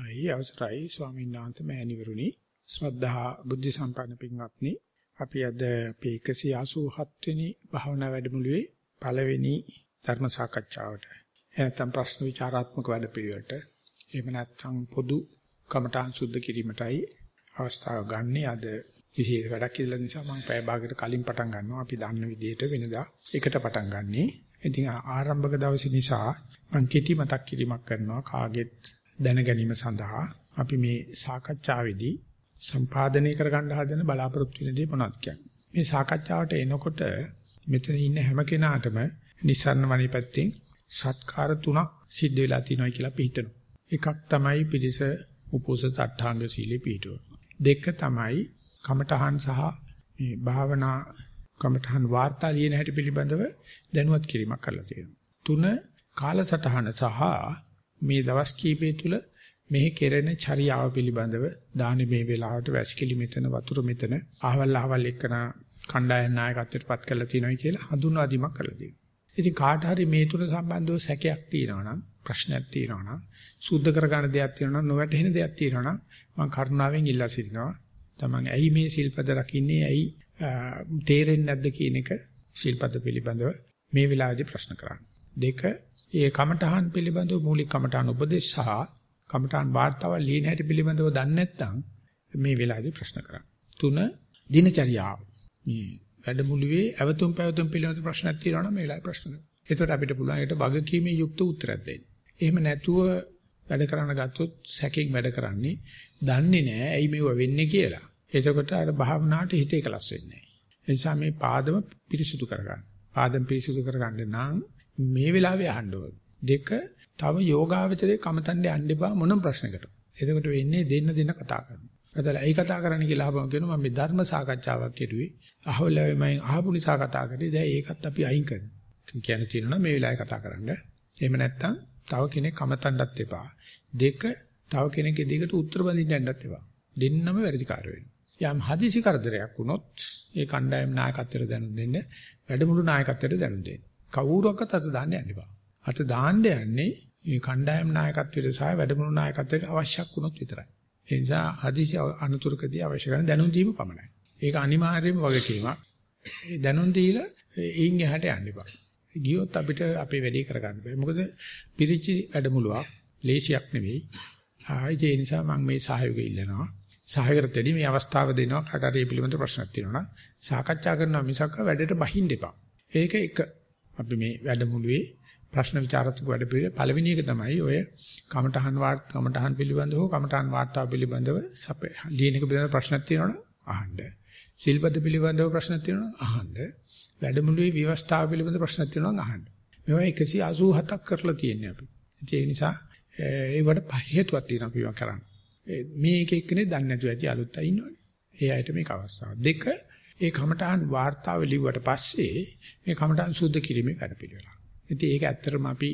අයි අවසරයි ස්වාමීන් වහන්සේ මෑණිවරුනි. ශ්‍රද්ධා බුද්ධ සම්පන්න පින්වත්නි අපි අද අපේ 187 වෙනි භාවනා වැඩමුළුවේ පළවෙනි ධර්ම සාකච්ඡාවට එනතම් ප්‍රශ්න විචාරාත්මක වැඩපිළිවෙලට එහෙම නැත්නම් පොදු කමඨාන් සුද්ධ කිරීමටයි අවස්ථාව ගන්න. අද විශේෂ වැඩක් කියලා නිසා මම පැය භාගයකට කලින් පටන් ගන්නවා. අපි දන්න විදිහට වෙනදා එකට පටන් ගන්නෙ. ඉතින් ආරම්භක දවසේ නිසා මම කෙටි මතක් කිරීමක් කරනවා. කාගෙත් දැන ගැනීම සඳහා අපි මේ සාකච්ඡාවේදී සම්පාදනය කරගන්න හදන බලාපොරොත්තු වෙන දේ මොනවද කියන්නේ. මේ සාකච්ඡාවට එනකොට මෙතන ඉන්න හැම කෙනාටම නිසරණ වණි පැත්තෙන් සත්කාර තුනක් සිද්ධ වෙලා තියෙනවා කියලා අපි හිතනවා. එකක් තමයි පිළිස උපෝසත අට්ඨාංග සීලේ පිටුව. දෙක තමයි කමඨහන් සහ මේ භාවනා කමඨහන් වාර්තා ලියන හැටි පිළිබඳව දැනුවත් කිරීමක් කරලා තියෙනවා. තුන කාලසටහන සහ මේ දවස් කීපය තුල මෙහි කෙරෙන චර්යාව පිළිබඳව දානි මේ වෙලාවට වැස්කිලි මෙතන වතුර මෙතන අහවල් අහවල් එක්කන කණ්ඩායම් නායකත්වයට පත් කරලා තියෙනවා කියලා හඳුන්වා දීමක් කරලා තියෙනවා. ඉතින් කාට හරි මේ තුන සම්බන්ධව සැකයක් තියෙනවා නම් ප්‍රශ්නයක් තියෙනවා නම් සුද්ධ කරගන්න දෙයක් තියෙනවා නම් නොවැටහෙන දෙයක් තියෙනවා නම් මම කරුණාවෙන් ඉල්ලා සිටිනවා. තමන් ඇයි මේ සිල්පද රකින්නේ ඇයි තේරෙන්නේ නැද්ද කියන එක සිල්පද පිළිබඳව මේ වෙලාවේදී ප්‍රශ්න කරන්න. දෙක ඒ කමඨහන් පිළිබඳව මූලික කමඨහන් උපදේශ සහ කමඨහන් වාර්තාව ලියන හැටි පිළිබඳව දන්නේ නැත්නම් මේ වෙලාවේදී ප්‍රශ්න කරන්න. තුන දිනචරියාව. මේ වැඩමුළුවේ අවතුම් පැවතුම් පිළිබඳව ප්‍රශ්නක් තියෙනවා නම් මේ වෙලාවේ ප්‍රශ්න කරන්න. එතකොට අපිට පුළුවන් ඒකට වගකීමේ යුක්ත උත්තරයක් දෙන්න. එහෙම නැතුව වැඩ කරන්න ගත්තොත් සැකෙන් වැඩ කරන්නේ දන්නේ නැහැ ඇයි මේව වෙන්නේ කියලා. එතකොට අර භාවනාවට හිත එකලස් වෙන්නේ නැහැ. ඒ නිසා මේ පාදම පිරිසුදු කරගන්න. පාදම් පිරිසුදු කරගන්න නම් මේ වෙලාවේ අහන්න ඕන. දෙක තව යෝගාවචරයේ කමතණ්ඩේ යන්න එපා මොනම ප්‍රශ්නකට. එතකොට වෙන්නේ දෙන්න දෙන්න කතා කරනවා. කතලා ඇයි කතා කරන්න කියලා අහපම කියනවා මම මේ ධර්ම සාකච්ඡාවක් කෙරුවේ. අහවලේ මම අහපු නිසා කතා කරේ. දැන් ඒකත් අපි අයින් කරනවා. කියන තියෙනවා මේ වෙලාවේ කතා කරන්න. එහෙම නැත්නම් තව කෙනෙක් කමතණ්ඩත් එපා. දෙක තව කෙනෙක්ගේ දිගට උත්තර බඳින්න යන්නත් එපා. දෙන්නම වැඩිකාර වෙනවා. යම් හදිසි කරදරයක් වුණොත් ඒ කණ්ඩායම් නායකත්වයට දැනුම් දෙන්න වැඩමුළු නායකත්වයට දැනුම් දෙන්න. කවුරුවක්වත් අත දාන්න යන්න එපා. අත දාන්න යන්නේ මේ කණ්ඩායම් නායකත්වයට සහ වැඩමුළු නායකත්වයට අවශ්‍යක් වුණොත් විතරයි. ඒ නිසා හදිසි අනුතුරකදී අවශ්‍ය කරන දැනුම් දීම පමණයි. ඒක අනිවාර්යයෙන්ම වගකීමක්. ඒ දැනුම් දීලා එයින් එහාට යන්න එපා. ගියොත් අපිට අපේ වැඩේ කරගන්න බෑ. මොකද පිරිචි වැඩමුළුවක් ලේසියක් නෙවෙයි. ආයි ඒ නිසා මම මේ සහයෝගය ඉල්ලනවා. සහයකට දෙවි මේ අවස්ථාව දෙනවා කාට හරි පිළිබඳ ප්‍රශ්නක් තියෙනවා නම් සාකච්ඡා කරනවා මිසක් වැඩට බහින්න එපා. ඒක එක අපි මේ වැඩමුළුවේ ප්‍රශ්න විචාරත්මක වැඩ පිළිවෙල පළවෙනි එක තමයි ඔය කමඨහන් වාර්ත කමඨහන් පිළිබඳව හෝ කමඨහන් වාර්තාව පිළිබඳව ලියන එක පිළිබඳව ප්‍රශ්නක් තියෙනවනම් අහන්න. සිල්පද පිළිබඳව ප්‍රශ්නක් තියෙනවනම් අහන්න. වැඩමුළුවේ ව්‍යවස්ථාව පිළිබඳව ප්‍රශ්නක් තියෙනවනම් අහන්න. මේවා 187ක් කරලා තියෙන්නේ අපි. ඒ නිසා ඒවට හේතුවක් තියෙනවා අපි කරන්නේ. මේ එක එක්කනේ දන්නේ නැතුව ඇති අලුත් අය ඉන්නවනේ. ඒ අයට මේක අවස්ථාව. දෙක ඒ කමඨාන් වාර්තාව ලිව්වට පස්සේ මේ කමඨාන් සුද්ධ කිරීමේ වැඩපිළිවෙල. ඉතින් ඒක ඇත්තටම අපි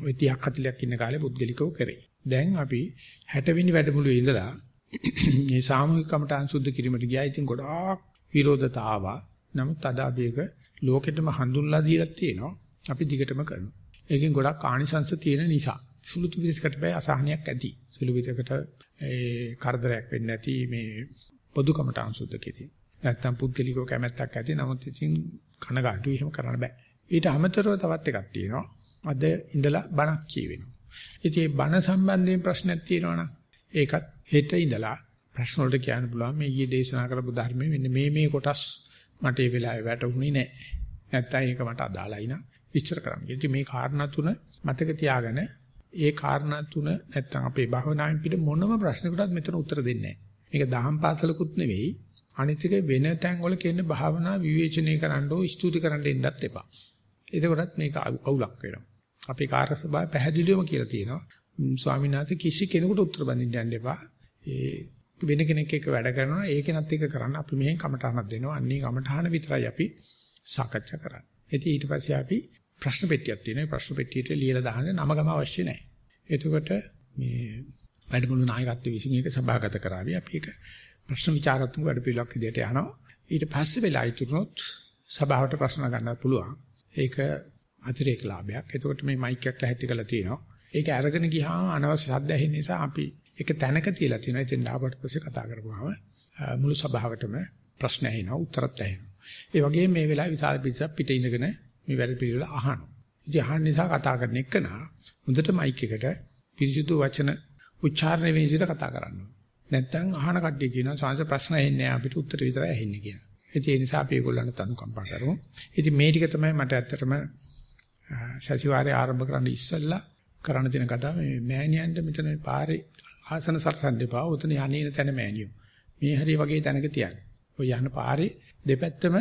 ওই 30ක් 40ක් ඉන්න කාලේ පුද්ගලිකව කරේ. දැන් අපි 60 වෙනි වැඩමුළුවේ ඉඳලා මේ සාමූහික කමඨාන් සුද්ධ කිරීමට ගියා. ඉතින් ගොඩාක් විරෝධතා ආවා. නමුත් අද අපි ඒක ලෝකෙටම හඳුන්ලා දීලා තියෙනවා. අපි දිගටම කරනවා. ඒකෙන් ගොඩක් ආනිසංශ තියෙන නිසා. සුළු පිළිසකට බෑ අසහනයක් ඇති. සුළු පිටකට ඒ කරදරයක් වෙන්නේ නැති මේ පොදු කමඨාන් සුද්ධ කිරීම. නැත්තම් පුද්ගලිකව කැමැත්තක් ඇති. නමුත් ඉතින් කනගාටු එහෙම කරන්න බෑ. ඊට අමතරව තවත් එකක් තියෙනවා. අද ඉඳලා බණක් කියවෙනවා. ඉතින් මේ බණ සම්බන්ධයෙන් ප්‍රශ්නයක් තියෙනවනම් ඒකත් හෙට ඉඳලා ප්‍රශ්න වලට කියන්න පුළුවන් මේ ඊයේ දේශනා කරපු ධර්මයේ මෙන්න මේ මේ කොටස් මට ඒ වෙලාවේ වැටහුණේ නැහැ. නැත්තම් ඒක මට අදාළයි නා විස්තර කරන්න. ඉතින් මේ කාරණා තුන මතක තියාගෙන ඒ කාරණා තුන නැත්තම් අපේ භවනායෙන් පිට මොනම ප්‍රශ්නකටත් මෙතන උත්තර දෙන්නේ නැහැ. මේක දහම් පාසලකුත් නෙවෙයි. අනිත් එක වෙන තැන් වල කියන භාවනා විවේචනය කරන්න ඕ ස්තුති කරන්න එන්නත් එපා. එතකොටත් මේක අවුලක් වෙනවා. අපේ කාර්ය සභාව පැහැදිලිවම කියලා තියෙනවා. ස්වාමීන් වහන්සේ කිසි කෙනෙකුට උත්තර බඳින්න යන්න එපා. ඒ වෙන කෙනෙක් එක්ක වැඩ කරනවා ඒකෙනත් එක කරන්න අපි මෙහෙන් කමටහනක් දෙනවා. අන්නේ කමටහන විතරයි අපි සාකච්ඡා කරන්නේ. ඉතින් ඊට පස්සේ අපි ප්‍රශ්න පෙට්ටියක් තියෙනවා. ප්‍රශ්න පෙට්ටියට ලියලා දාන්න නම ගම අවශ්‍ය නැහැ. එතකොට මේ වැඩමුළු නායකත්වයේ විසින් ඒක සභාගත කරાવી. අපි ඒක ප්‍රශ්න විචාරාත්මක වැඩ පිළිවෙලක් විදිහට යනවා. ඊට පස්සේ වෙලා ඉතුරුනොත් සභාවට ප්‍රශ්න ගන්න පුළුවන්. ඒක අතිරේක ලාභයක්. එතකොට මේ මයික් එකක් ලැහැත්ති කරලා තියෙනවා. ඒක අරගෙන ගියාම අනවශ්‍ය ශබ්ද ඇහෙන නිසා අපි ඒක තැනක තියලා තියෙනවා. ඉතින් ආපහු පස්සේ කතා කරපුවාම මුළු සභාවටම ප්‍රශ්න ඇහෙනවා, උත්තරත් ඇහෙනවා. ඒ වගේම මේ වෙලාවේ විශාල පිටසක් පිට ඉඳගෙන මේ වැඩ පිළිවෙල අහනවා. ඉතින් අහන්න නිසා කතා කරන එකන හොඳට මයික් එකට පිරිසිදු වචන උච්චාරණය වෙන විදිහට කතා කරන්න නැත්නම් අහන කට්ටිය කියනවා සංස ප්‍රශ්න ඇහෙන්නේ අපිට උත්තර විතරයි ඇහෙන්නේ කියලා. ඉතින් ඒ නිසා අපි ඒගොල්ලන්ට අනුකම්පා කරමු. ඉතින් මේ ටික තමයි මට ඇත්තටම සතිವಾರයේ ආරම්භ කරන්න ඉස්සෙල්ලා කරන්න තියෙන කතාව මේ මෑණියන්ට මෙතන මේ පාරේ ආසන සරසන්න එපා. උතන යන්නේන තැන මෑණියෝ. මේ හරිය වගේ තැනක තියන්න. ඔය යන පාරේ දෙපැත්තම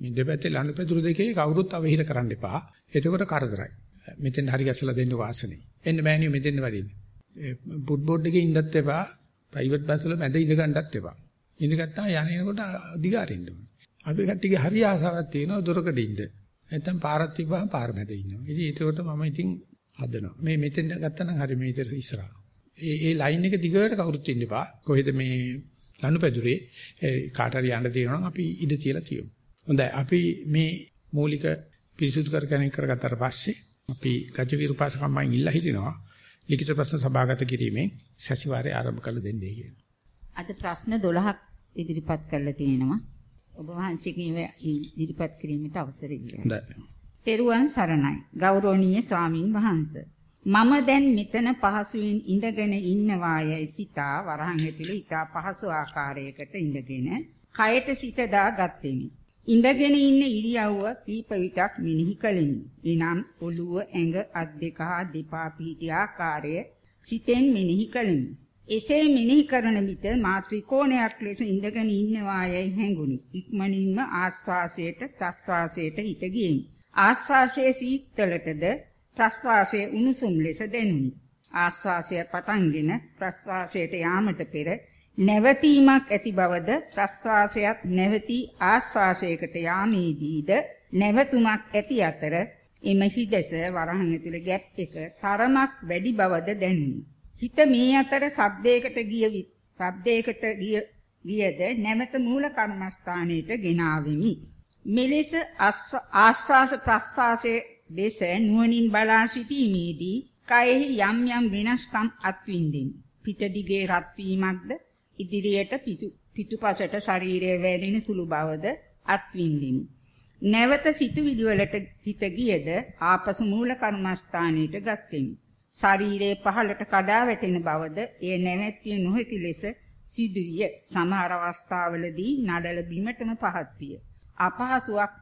මේ දෙපැත්තේ ලනුපැදුරු දෙකේ කවුරුත් අවහිර කරන්න එපා. එතකොට කරදරයි. මෙතෙන් හරි ගැසලා දෙන්න වාසනේ. එන්න මෑණියෝ මෙතෙන් වඩින්න. පුට් බෝඩ් එකේ ඉඳත් එපා. ප්‍රයිවට් බස් වල මැද ඉඳ ගන්නත් එපා. ඉඳගත්තා යන්නේනකොට අධිකාරින්න ඕනේ. අපි කට්ටියගේ හරි ආසාවක් තියෙනවා දොරකඩ ඉන්න. නැත්තම් පාරක් තිබ්බහම පාර මැද ඉන්නවා. ඉතින් ඒකට මම ඉතින් හදනවා. මේ මෙතෙන් ගත්තා නම් හරි මේ ඉතර ඉස්සරහා. ඒ ඒ ලයින් එක දිගට කවුරුත් ඉන්න එපා. කොහෙද මේ ලනුපැදුරේ කාට හරි යන්න තියෙනවා නම් අපි ඉඳ තියලා තියමු. හොඳයි අපි මේ මූලික පිරිසුදු කරගෙන කරගත්තාට පස්සේ අපි ගජ විරුපාසකම්මෙන් ඉල්ලා හිටිනවා ලිඛිත ප්‍රශ්න සභාගත කිරීමෙන් සැසිවාරය ආරම්භ කළ දෙන්නේ කියන. අද ප්‍රශ්න 12ක් ඉදිරිපත් කරලා තියෙනවා. ඔබ වහන්සේගෙන් ඉදිරිපත් කිරීමට අවසර ඉල්ලනවා. තෙරුවන් සරණයි. ගෞරවනීය ස්වාමින් වහන්සේ. මම දැන් මෙතන පහසුවෙන් ඉඳගෙන ඉන්නවායයි සිතා වරහන් ඇතුළේ ඊට පහසු ආකාරයකට ඉඳගෙන කයට සිත දාගත්ෙමි. ඉඳගෙන ඉන්න ඉරියව්ව කීප විටක් මෙනෙහි කළෙමි. එනම් ඔළුව ඇඟ අත් දෙක හා දෙපා පිහිටි ආකාරය සිතෙන් මෙනෙහි කළෙමි. එසේ මෙනෙහි කරන විට මා ත්‍රිකෝණයක් ලෙස ඉඳගෙන ඉන්නවායයි හැඟුනි. ඉක්මනින්ම ආස්වාසයට ප්‍රස්වාසයට හිත ගියෙමි. ආස්වාසයේ සීතලටද ප්‍රස්වාසයේ උණුසුම් ලෙස දැනුනි. ආස්වාසය පටන්ගෙන ප්‍රස්වාසයට යාමට පෙර නැවතීමක් ඇති බවද ප්‍රස්වාසයත් නැවතී ආස්වාසයකට යාමේදීද නැවතුමක් ඇති අතර එම හිදස වරහන් ඇතුළේ ගැප් එක තරමක් වැඩි බවද දැනුනි. හිත මේ අතර ශබ්දයකට ගිය ශබ්දයකට ගිය ගියද නැවත මූල කර්මස්ථානයට ගෙනාවෙමි. මෙලෙස ආස්වාස ප්‍රස්වාසයේ දෙස නුවණින් බලා සිටීමේදී කයෙහි යම් යම් වෙනස්කම් අත්විඳින්. පිට දිගේ රත් වීමක්ද ඉදිරියට පිටුපසට ශරීරයේ වැදෙන සුළු බවද අත්විඳිමි. නැවත සිතුවිලි වලට හිත ගියද ආපසු මූල කර්මස්ථානයට ගත්ෙමි. ශරීරයේ පහළට කඩා වැටෙන බවද එය නැවැත්විය නොහැකි ලෙස සිදුවිය. සමහර අවස්ථාවලදී නඩල බිමටම පහත් විය. අපහසුයක්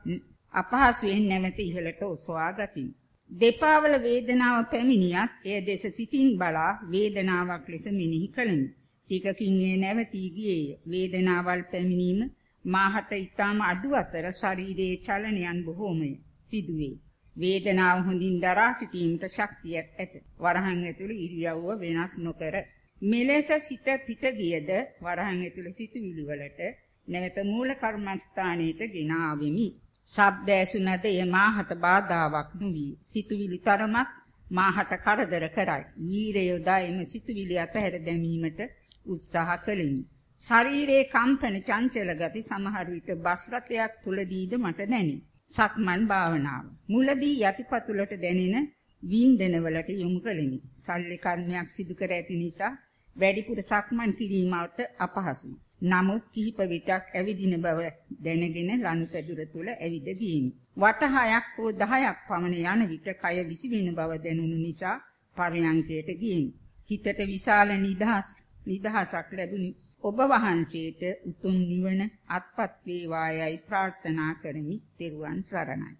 අපහසුයෙන් නැවත ඉහළට ඔසවා ගතිමි. දෙපා වල වේදනාව පැමිණියත් එය දෙස සිතින් බලා වේදනාවක් ලෙස මෙනෙහි කළෙමි. ටිකකින් ඒ නැවතී ගියේය. වේදනාවල් පැමිණීම මාහට ඊටාම අඩු අතර ශරීරයේ චලනයන් බොහෝමය සිදුවේ. වේදනාව හොඳින් දරා සිටීමට ශක්තියක් ඇත. වරහන් ඇතුළේ ඉරියව්ව වෙනස් නොකර මෙලෙස සිත පිට ගියද වරහන් ඇතුළේ සිටවිලි වලට නැවත මූල කර්මස්ථානයට ගෙන ආවෙමි. ශබ්ද ඇසුනද එය මාහට බාධාවක් නොවි. සිටවිලි තරමක් මාහට කරදර කරයි. වීරය යොදා එම සිටවිලි අතහැර දැමීමට උත්සාහ කළෙමි. ශරීරයේ කම්පන චංචල ගති සමහර විට බස් රථයක් තුලදීද මට දැනේ. සක්මන් භාවනාව. මුලදී යටිපතුලට දැනෙන වින්දනවලට යොමු කළෙමි. සල්ලි කර්මයක් සිදු කර ඇති නිසා වැඩිපුර සක්මන් කිරීමට අපහසුයි. නමුත් කිහිප විටක් ඇවිදින බව දැනගෙන ලනුපැදුර තුල ඇවිද ගියෙමි. වට 6ක් හෝ 10ක් පමණ යන විට කය විසිවෙන බව දැනුණු නිසා පරයන්කයට ගියෙමි. හිතට විශාල නිදහස් නිදහසක් ලැබුණි. ඔබ වහන්සේට උතුම් නිවන අත්පත් වේවායයි ප්‍රාර්ථනා කරමි. ත්වන් සරණයි.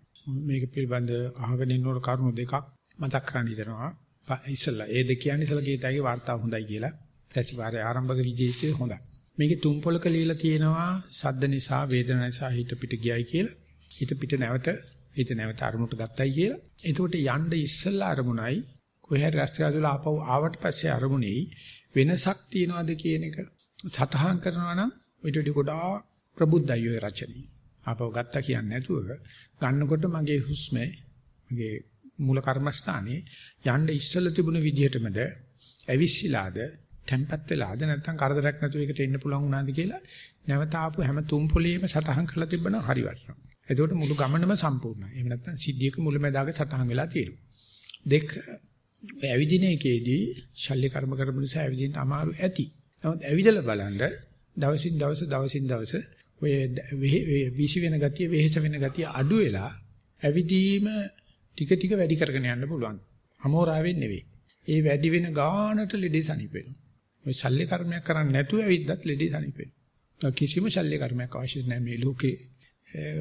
මේක පිළිබඳ අහගෙන ඉන්නකොට කරුණු දෙකක් මතක් කරගන්න හිතනවා. ඉස්සලා ඒ දෙක කියන්නේ ඉස්සලා ගීතයේ වාර්තාව හොඳයි කියලා. සැසිවාරයේ ආරම්භක විජේතය හොඳයි. මේකේ තුන් පොලක ලියලා තියෙනවා සද්ද නිසා වේදනා නිසා හිත පිට ගියයි කියලා. හිත පිට නැවත හිත නැවත අරමුණට ගත්තයි කියලා. එතකොට යන්න ඉස්සලා අරමුණයි කොහේ හරි රස්තිය ආපහු ආවට පස්සේ අරමුණේ වෙනසක් තියනවාද කියන එක සටහන් කරනවා නම් ඊට වඩා ගොඩාක් ප්‍රබුද්ධයි ඔය රචනය. ආපහු ගත්තා කියන්නේ නැතුව ගන්නකොට මගේ හුස්ම මගේ මූල කර්මස්ථානේ යන්න ඉස්සෙල්ලා තිබුණ විදිහටමද ඇවිස්සීලාද tempat වෙලාද නැත්නම් කරදරයක් නැතුව එකට එන්න පුළුවන් වුණාද කියලා නැවත ආපු හැම තුන් පොලේම සටහන් කරලා තිබ්බනම් හරි වටිනවා. එතකොට මුළු ගමනම සම්පූර්ණයි. එහෙම නැත්නම් සිද්ධියක මුලැමැදාක සටහන් වෙලා තියෙනවා. දෙක ඔය ඇවිදින එකේදී ශල්‍ය කර්ම කරපු නිසා ඇවිදින්න අමාරු ඇති. නමුත් ඇවිදලා බලන්න දවසින් දවස දවසින් දවස ඔය විසි වෙන ගතිය වෙහෙස වෙන ගතිය අඩු වෙලා ඇවිදීම ටික ටික වැඩි කරගෙන යන්න පුළුවන්. අමෝරාවෙන් නෙවෙයි. ඒ වැඩි වෙන ගානට ලෙඩේ සනීප වෙනවා. ඔය ශල්‍ය කර්මයක් කරන්නේ නැතුව ඇවිද්දත් ලෙඩේ සනීප වෙනවා. කිසිම ශල්‍ය කර්මයක් අවශ්‍ය නැහැ මේ ලෝකේ.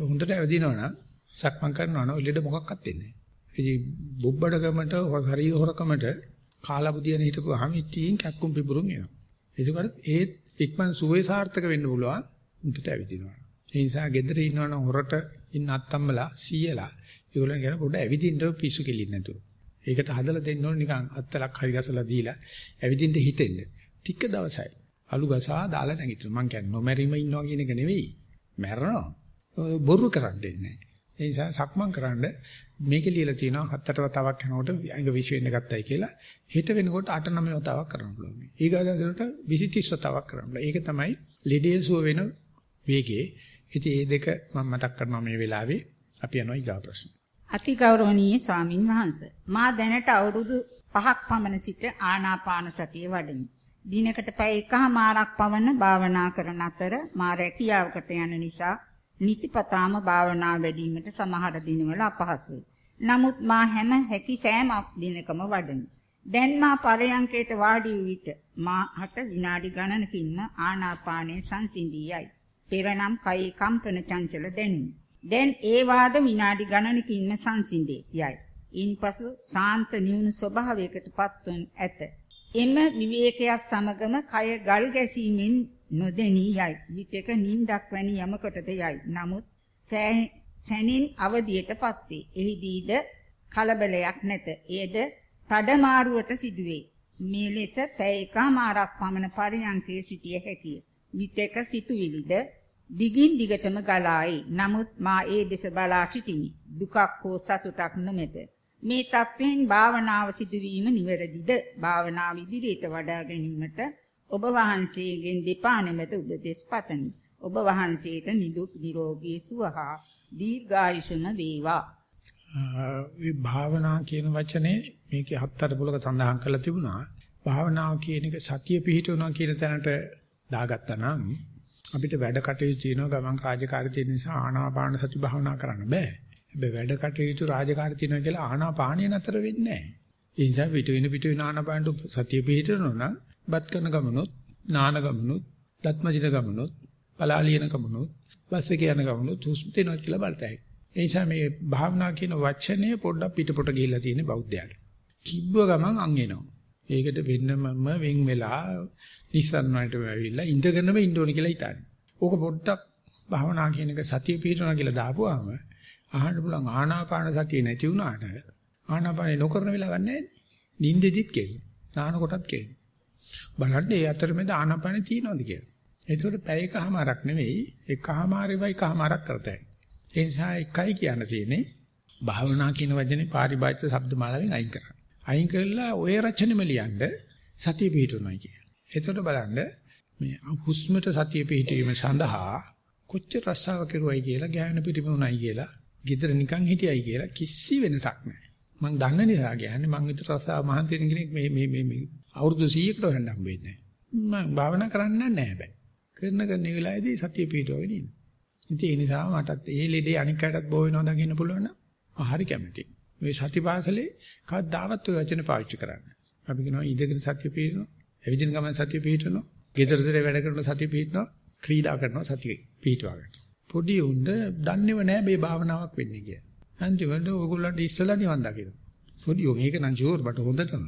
හොඳට ඇවිදිනවනම් සක්මන් කරනවනම් ලෙඩ මොකක්වත් වෙන්නේ නැහැ. ඉතින් බුබ්බඩකමට ශරීර හොරකමට කාලබුදියන හිටපුවාම ඉතින් කැක්කුම් පිපුරුම් එනවා. ඒකකට ඒත් ඉක්මන් සුවේ සාර්ථක වෙන්න පුළුවන් උන්ට ඇවිදිනවා. ඒ නිසා ගෙදර ඉන්නවනම් හොරට ඉන්න අත්තම්මලා සීයලා ඒගොල්ලන් කියන පොඩ්ඩ ඇවිදින්න පිස්සු කෙලින් නැතුව. ඒකට හදලා දෙන්න ඕන නිකන් අත්තලක් හරි ගසලා දීලා ඇවිදින්න හිතෙන්න. ටික දවසයි. අලු ගසා දාලා නැගිටිනවා. මං කියන්නේ නොමැරිම ඉන්නවා කියන එක නෙවෙයි. මැරෙනවා. බොරු කරන්න දෙන්නේ ඒ නිසා සක්මන් කරන්න මේකේ ලියලා තියෙනවා හත්තට වතාවක් යනකොට අඟ විශ් වෙන්න ගත්තයි කියලා හෙට වෙනකොට 8 9 වතාවක් කරන්න පුළුවන්. ඊගාදසරට 20 30 වතාවක් කරන්න පුළුවන්. ඒක තමයි ලෙඩේ සුව වෙන වේගේ. ඉතින් මේ දෙක මම මතක් කරනවා මේ වෙලාවේ අපි යනවා ඊගා ප්‍රශ්න. අතිගෞරවනීය ස්වාමින් වහන්සේ මා දැනට අවුරුදු 5ක් පමණ සිට ආනාපාන සතිය වඩමි. දිනකට පැය එකහමාරක් පමණ භාවනා කරන අතර මා රැකියාවකට යන නිසා නිතිපතාම භාවනා වැඩිවීමට සමහර දිනවල අපහසුයි. නමුත් මා හැම හැකි සෑම දිනකම වඩමි. දැන් මා පරයන්කයට වාඩි වූ විට මා හට විනාඩි ගණනකින්ම ආනාපානයේ සංසිඳියයි. පෙරනම් කයේ කම්පන චංචල දැනුනි. දැන් ඒ වාද විනාඩි ගණනකින්ම සංසිඳේ යයි. ඉන්පසු ශාන්ත නිවුණු ස්වභාවයකටපත් වන ඇත. එම විවේකයක් සමගම කය ගල් ගැසීමෙන් නොදෙනී යයි. විටක නිින්දක් වැනි යමකටද යයි. නමුත් සැනින් අවදියටපත් වේ. එහිදීද කලබලයක් නැත. එයද තඩමාරුවට සිදුවේ. මේ ලෙස පැය එකමාරක් පමණ පරියන්කේ සිටිය හැකිය. විටක සිතුවිලිද දිගින් දිගටම ගලායි. නමුත් මා ඒ දෙස බලා සිටිමි. දුකක් හෝ සතුටක් නොමැත. මේ තත්වයෙන් භාවනාව සිදුවීම නිවැරදිද? භාවනාව ඉදිරියට වඩා ගැනීමට ඔබ වහන්සේගෙන් දෙපා නැමෙත උපදෙස් පතමි. ඔබ වහන්සේට නිදුක් නිරෝගී සුව හා දීර්ඝායුෂම වේවා. මේ භාවනා කියන වචනේ මේකේ හත්තර පොලක සඳහන් කරලා තිබුණා. භාවනාව කියන එක සතිය පිහිටවනවා කියන තැනට දාගත්තා නම් අපිට වැඩ කටයුතු තියෙනවා ගමන් රාජකාරී තියෙන නිසා ආනාපාන සති භාවනා කරන්න බෑ. හැබැයි වැඩ කටයුතු රාජකාරී තියෙනවා කියලා ආනාපානිය නතර වෙන්නේ නැහැ. ඒ නිසා පිට වෙන පිට වෙන ආනාපානට සතිය පිහිටවනවා නම් බත් කරන ගමනොත්, නාන ගමනොත්, දත්මජින ගමනොත්, පලාලියන ගමනොත්, බස් එකේ යන ගමනොත් හුස්ම දෙනවා කියලා බලතයි. ඒ නිසා මේ භාවනා කියන වචනය පොඩ්ඩක් පිටපොට ගිහිල්ලා තියෙන බෞද්ධයාට. කිව්ව ගමන් අං එනවා. ඒකට වෙන්නමම වෙන් වෙලා නිස්සන් වලට වෙවිලා ඉඳගෙනම ඉන්න ඕනේ කියලා හිතන්නේ. ඕක පොඩ්ඩක් භාවනා කියන එක සතිය පිටවනවා කියලා දාපුවාම අහන්න පුළුවන් ආනාපාන සතිය නැති වුණාට ආනාපානේ නොකරන වෙලාවක් නැහැ. නිින්දෙදිත් කෙරේ. නාන කොටත් කෙරේ. බලන්න ඒ අතරමැද ආනාපානේ තියනවාද කියලා. ඒතකොට පැයකමාරක් නෙවෙයි එකමාරෙවයි කමාරක් කරතයි. ඒ නිසා එකයි කියන්න තියෙන්නේ භාවනා කියන වචනේ පාරිභාෂික શબ્දමාලාවෙන් අයින් කරන්න. අයින් කළා ඔය රචනෙම ලියන්න සතිය පිහිටුනයි කිය. එතකොට බලන්න මේ හුස්මට සතිය පිහිටීම සඳහා කොච්චර රස්සාව කෙරුවයි කියලා ගෑනු පිටිම උණයි කියලා ගෙදර නිකන් හිටියයි කියලා කිසි වෙනසක් නැහැ. මං දන්න නිසා කියන්නේ මං විතර රස්සාව මහන්සි වෙන කෙනෙක් මේ මේ මේ මේ අවුරුදු 100කට හොයන්න හම්බෙන්නේ නැහැ. මං භාවනා කරන්න නැහැ හැබැයි. කරන කරන වෙලාවේදී සතිය පිහිටවගෙන ඉන්න. ඉතින් ඒ නිසා මටත් ඒ ලෙඩේ අනික් අයටත් බෝ වෙනවා දකින්න පුළුවන් නම් හරි කැමතියි. මේ සතිපාසලේ කවදාවත් ඔය වචන පාවිච්චි කරන්න. අපි කියනවා ඉඳගෙන සතිය පිහිටනවා, එවිදින ගමන් සතිය පිහිටනවා, ගෙදරදර වැඩ කරන සතිය පිහිටනවා, ක්‍රීඩා කරනවා සතිය පිහිටවා ගන්න. පොඩි උණ්ඩ දන්නේව නැහැ මේ භාවනාවක් වෙන්නේ කියලා. අන්තිමට ඔයගොල්ලන්ට ඉස්සලා නිවන් දකින්න. පොඩි යෝග මේක නම් ෂුවර් බට හොඳටම.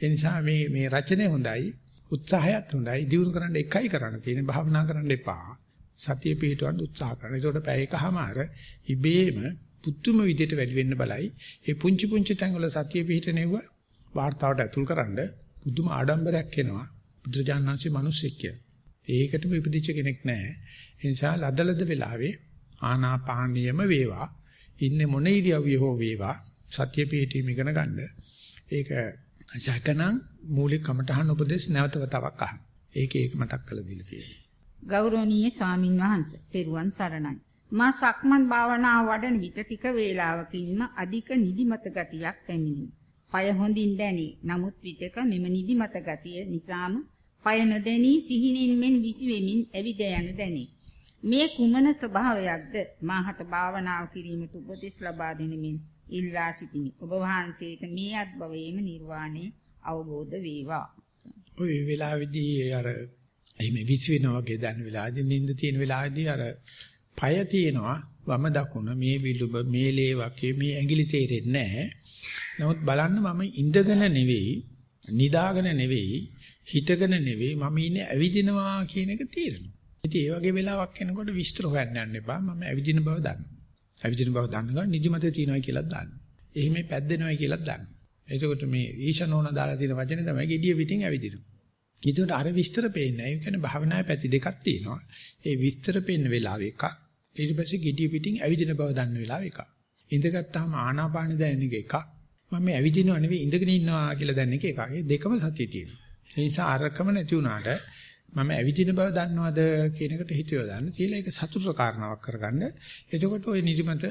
ඒ නිසා මේ මේ රචනය හොඳයි, උත්සාහයත් හොඳයි. දියුණු කරන්න එකයි කරන්න තියෙන භාවනා කරන්න එපා. සතිය පිටවන්න උත්සාහ කරන්න. ඒකට පැය එකමාර ඉබේම පුතුම විදියට වැඩි වෙන්න බලයි. ඒ පුංචි පුංචි තැන්වල සතිය පිටනෙව වාර්තාවට ඇතුල් කරන්න පුදුම ආඩම්බරයක් එනවා. බුදුජානනාංශේ මිනිස්සෙක් කියලා. ඒකටම ඉපදිච්ච කෙනෙක් නැහැ. ඒ නිසා ලදලද වෙලාවේ ආනාපානියම වේවා ඉන්නේ මොන ඉරියව්වේ හෝ වේවා සත්‍ය පිහිටීම ඉගෙන ගන්න. ඒක සැකනම් මූලික කමඨහන් උපදේශ නැවතවතාවක් අහන්න. ඒක ඒක මතක් කරලා දීලා තියෙනවා. ගෞරවනීය ස්වාමින් වහන්සේ, පෙරුවන් සරණයි. මා සක්මන් භාවනාව වඩන විට ටික වේලාවකින්ම අධික නිදිමත ගතියක් පැමිණි. পায় හොඳින් දැනි. නමුත් විටක මෙම නිදිමත ගතිය නිසාම পায় නොදැනී සිහිනෙන් මෙන් විසි වෙමින් ඇවිද යන දැනේ. මේ කුමන ස්වභාවයක්ද මාහට භාවනාව කිරීමට උපදෙස් ලබා දෙනමින් ඉල්ලා සිටිමි. ඔබ වහන්සේට මේ අත්භවයේම නිර්වාණය අවබෝධ වේවා. ඔය වෙලාවේදී අර එහෙම විසි වෙනා වගේ දැන් වෙලාවේදී නිින්ද තියෙන වෙලාවේදී අර পায় තියෙනවා වම දකුණ මේ විලුඹ මේ ලේ වගේ මේ ඇඟිලි තේරෙන්නේ නැහැ. නමුත් බලන්න මම ඉඳගෙන නෙවෙයි නිදාගෙන නෙවෙයි හිටගෙන නෙවෙයි මම ඉන්නේ ඇවිදිනවා කියන එක තේරෙනවා. ඉතින් ඒ වගේ වෙලාවක් එනකොට විස්තර හොයන්න යන්න එපා. මම ඇවිදින බව දන්නවා. ඇවිදින බව දන්න ගමන් නිදිමත තියෙනවා කියලා දාන්න. එහෙම පැද්දෙනවා කියලා දාන්න. එතකොට මේ ඊශනෝන දාලා තියෙන වචනේ තමයි gediya පිටින් ඇවිදිනවා. ඊට අර විස්තර පේන්නේ නැහැ. ඒ කියන්නේ භාවනාවේ පැති දෙකක් තියෙනවා. ඒ විස්තර පේන වෙලාව එකක්. ඊට පස්සේ gediya පිටින් ඇවිදින බව දන්න වෙලාව එකක්. ඉඳගත්තාම ආනාපාන දැනෙන එක එකක්. මම මේ ඇවිදිනව නෙවෙයි ඉඳගෙන ඉන්නවා කියලා දැනෙන එක එකක්. ඒ දෙකම සතිය තියෙනවා. ඒ නිසා අරකම නැති වුණාට මම ඇවිදින බව දන්නවද කියන එකට හිත යොදන්න. තියලා ඒක සතුට කාරණාවක් කරගන්න. එතකොට ওই නිදිමත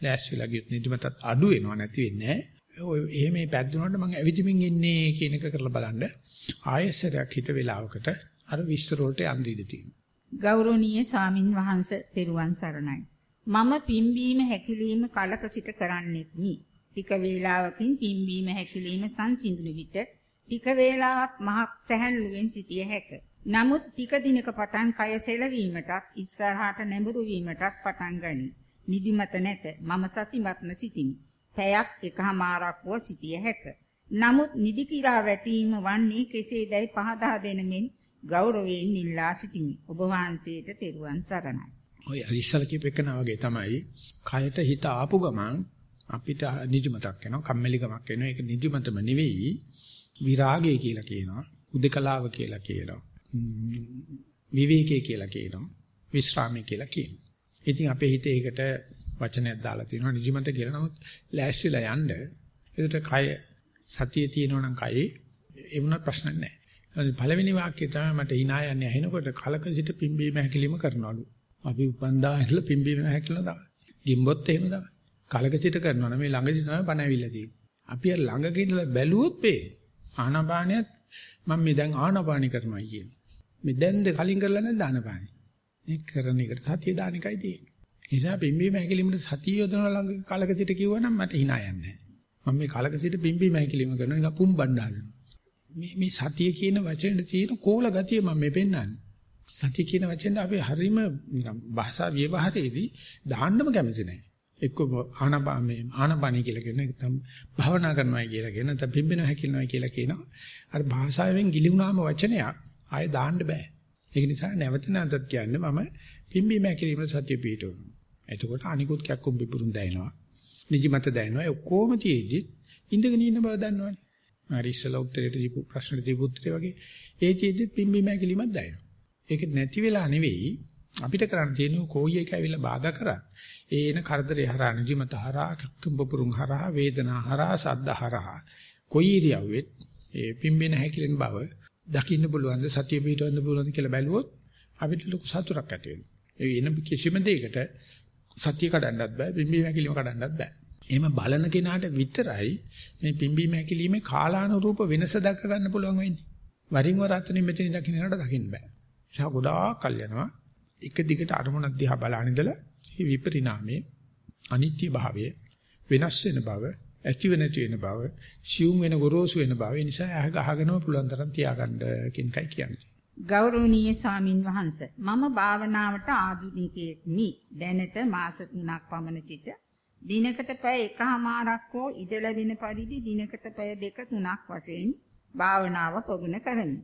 ලෑස්තිලා ගියොත් නිදිමතත් අඩු වෙනවා නැති වෙන්නේ නැහැ. ඔය එහෙම මේ පැද්දුනොත් මම ඇවිදිමින් ඉන්නේ කියන එක කරලා බලන්න. ආයෙසරයක් හිත වේලාවකට අර විස්තර වලට යන්න ඉඩ තියෙනවා. ගෞරවනීය ස්වාමින් වහන්සේ තෙරුවන් සරණයි. මම පිම්බීම හැකිලිම කලක සිට කරන්නෙක්මි. ටික වේලාවකින් පිම්බීම හැකිලිම සංසිඳුණු විට ටික වේලාවක් මහත් සැහැල්ලුවෙන් සිටිය හැක. නමුත් ටික දිනක පටන් කය සෙලවීමටත් ඉස්සරහට නැඹුරු වීමටත් පටන් ගනී. නිදිමත නැත. මම සතිමත්ම සිටිමි. පැයක් එකහමාරක් වූ සිටිය හැක. නමුත් නිදි කිරා වැටීම වන්නේ කෙසේදයි පහදා දෙනමින් ගෞරවයෙන් ඉල්ලා සිටිමි. ඔබ වහන්සේට තෙරුවන් සරණයි. ඔය ඉස්සල කියපෙකනා වගේ තමයි කයට හිත ආපු ගමන් අපිට නිදිමතක් එනවා කම්මැලිකමක් එනවා ඒක නිදිමතම නෙවෙයි විරාගය කියලා කියනවා උදකලාව කියලා කියනවා විවේකයේ කියලා කියනවා විශ්‍රාමයේ කියලා කියනවා. ඉතින් අපේ හිතේ ඒකට වචනයක් දාලා තියෙනවා නිදිමත කියලා. නමුත් ලෑස්තිලා යන්න ඒකට කය සතිය තියෙනවා නම් කයේ ඒ වුණත් ප්‍රශ්න නැහැ. පළවෙනි වාක්‍යය තමයි මට hina යන්නේ. ඇහෙනකොට කලක සිට පිම්බීම හැකිලිම කරනවලු. අපි උපන්දා ඉඳලා පිම්බීම හැකිලන තමයි. ගිම්බොත් එහෙම තමයි. කලක සිට කරනවා නම් මේ ළඟදී තමයි පණ ඇවිල්ලා තියෙන්නේ. අපි අර ළඟ ගිහලා බැලුවොත් පේ ආනාපානියත් මම මේ දැන් ආනාපානි කරනවා කියන්නේ. මේ දැන්ද කලින් කරලා නැද්ද ආනාපානි? මේ කරන එකට සතිය දාන එකයි තියෙන්නේ. ඒ නිසා පිම්බීම හැකිලිමට සතිය යොදන ළඟ කලක සිට කිව්වනම් මට hina යන්නේ මම මේ කලක සිට පිම්බීම හැකිලිම කරන එක පුම්බන්න හදනවා. මේ මේ සතිය කියන වචනේ තියෙන කෝල ගතිය මම මේ පෙන්නන්නේ. සතිය කියන වචෙන් අපි හරීම භාෂා ව්‍යවහාරයේදී දාන්නම කැමති නැහැ. එක්ක ආනපා මේ ආනපනී කියලා කියන එක තමයි භවනා කරනවා කියලා කියන නැත්නම් පිම්බෙන හැකිනවා කියලා කියනවා. අර භාෂාවෙන් ගිලිුණාම වචනයක් ආයෙ දාන්න බෑ. ඒක නිසා නැවත නැවතත් කියන්නේ මම පිම්බීම හැකිරීම සත්‍ය පිටුනවා. එතකොට අනිකුත් කැක්කුම් පිපුරුම් දැනෙනවා. නිදිමත දැනෙනවා. ඒ ඔක්කොම තියෙද්දි ඉඳගෙන ඉන්න බව දන්නවනේ. හරි ඉස්සලා උත්තරේට දීපු ප්‍රශ්නෙට දීපු උත්තරේ වගේ ඒ තියෙද්දි පිම්බීම හැකිරීමක් දැනෙනවා. ඒක නැති වෙලා නෙවෙයි අපිට කරන්න තියෙන්නේ කොයි එක ඇවිල්ලා බාධා කරත් ඒ එන කරදරේ හරහා නිදිමත හරහා කම්බපුරුන් හරහා වේදනා හරහා සද්ද හරහා කොයි ඉරියව්වෙත් ඒ පිම්බෙන හැකිලෙන බව දකින්න පුළුවන්ද සතිය පිටවන්න පුළුවන්ද කියලා බැලුවොත් අපිට ලොකු සතුටක් ඇති වෙනවා. ඒ එන කිසිම දෙයකට සතිය කඩන්නත් බෑ පිම්බීම හැකිලිම කඩන්නත් බෑ. එහෙම බලන කෙනාට විතරයි මේ පිම්බීම හැකිලිමේ කාලානුරූප වෙනස දක්ව ගන්න පුළුවන් වෙන්නේ. වරින් වර අතනින් මෙතනින් දකින්නට දකින්න බෑ. ඒ නිසා ගොඩාක් කල් යනවා. එක දිගට අරමුණක් දිහා බලන ඉඳලා මේ විපරිණාමයේ අනිත්‍ය භාවය වෙනස් වෙන බව ඇතිව නැති වෙන බව සියුම් වෙන ගොරෝසු වෙන බව ඒ නිසා අහ ගහගෙනම පුළුවන් තරම් තියාගන්න කියන එකයි කියන්නේ. ගෞරවනීය ස්වාමින් වහන්සේ මම භාවනාවට ආධුනිකයෙක් මි දැනට මාස 3ක් පමණ සිට දිනකට පැය එකහමාරක් හෝ ඉඩ ලැබෙන පරිදි දිනකට පැය දෙක තුනක් වශයෙන් භාවනාව ප්‍රගුණ කරමි.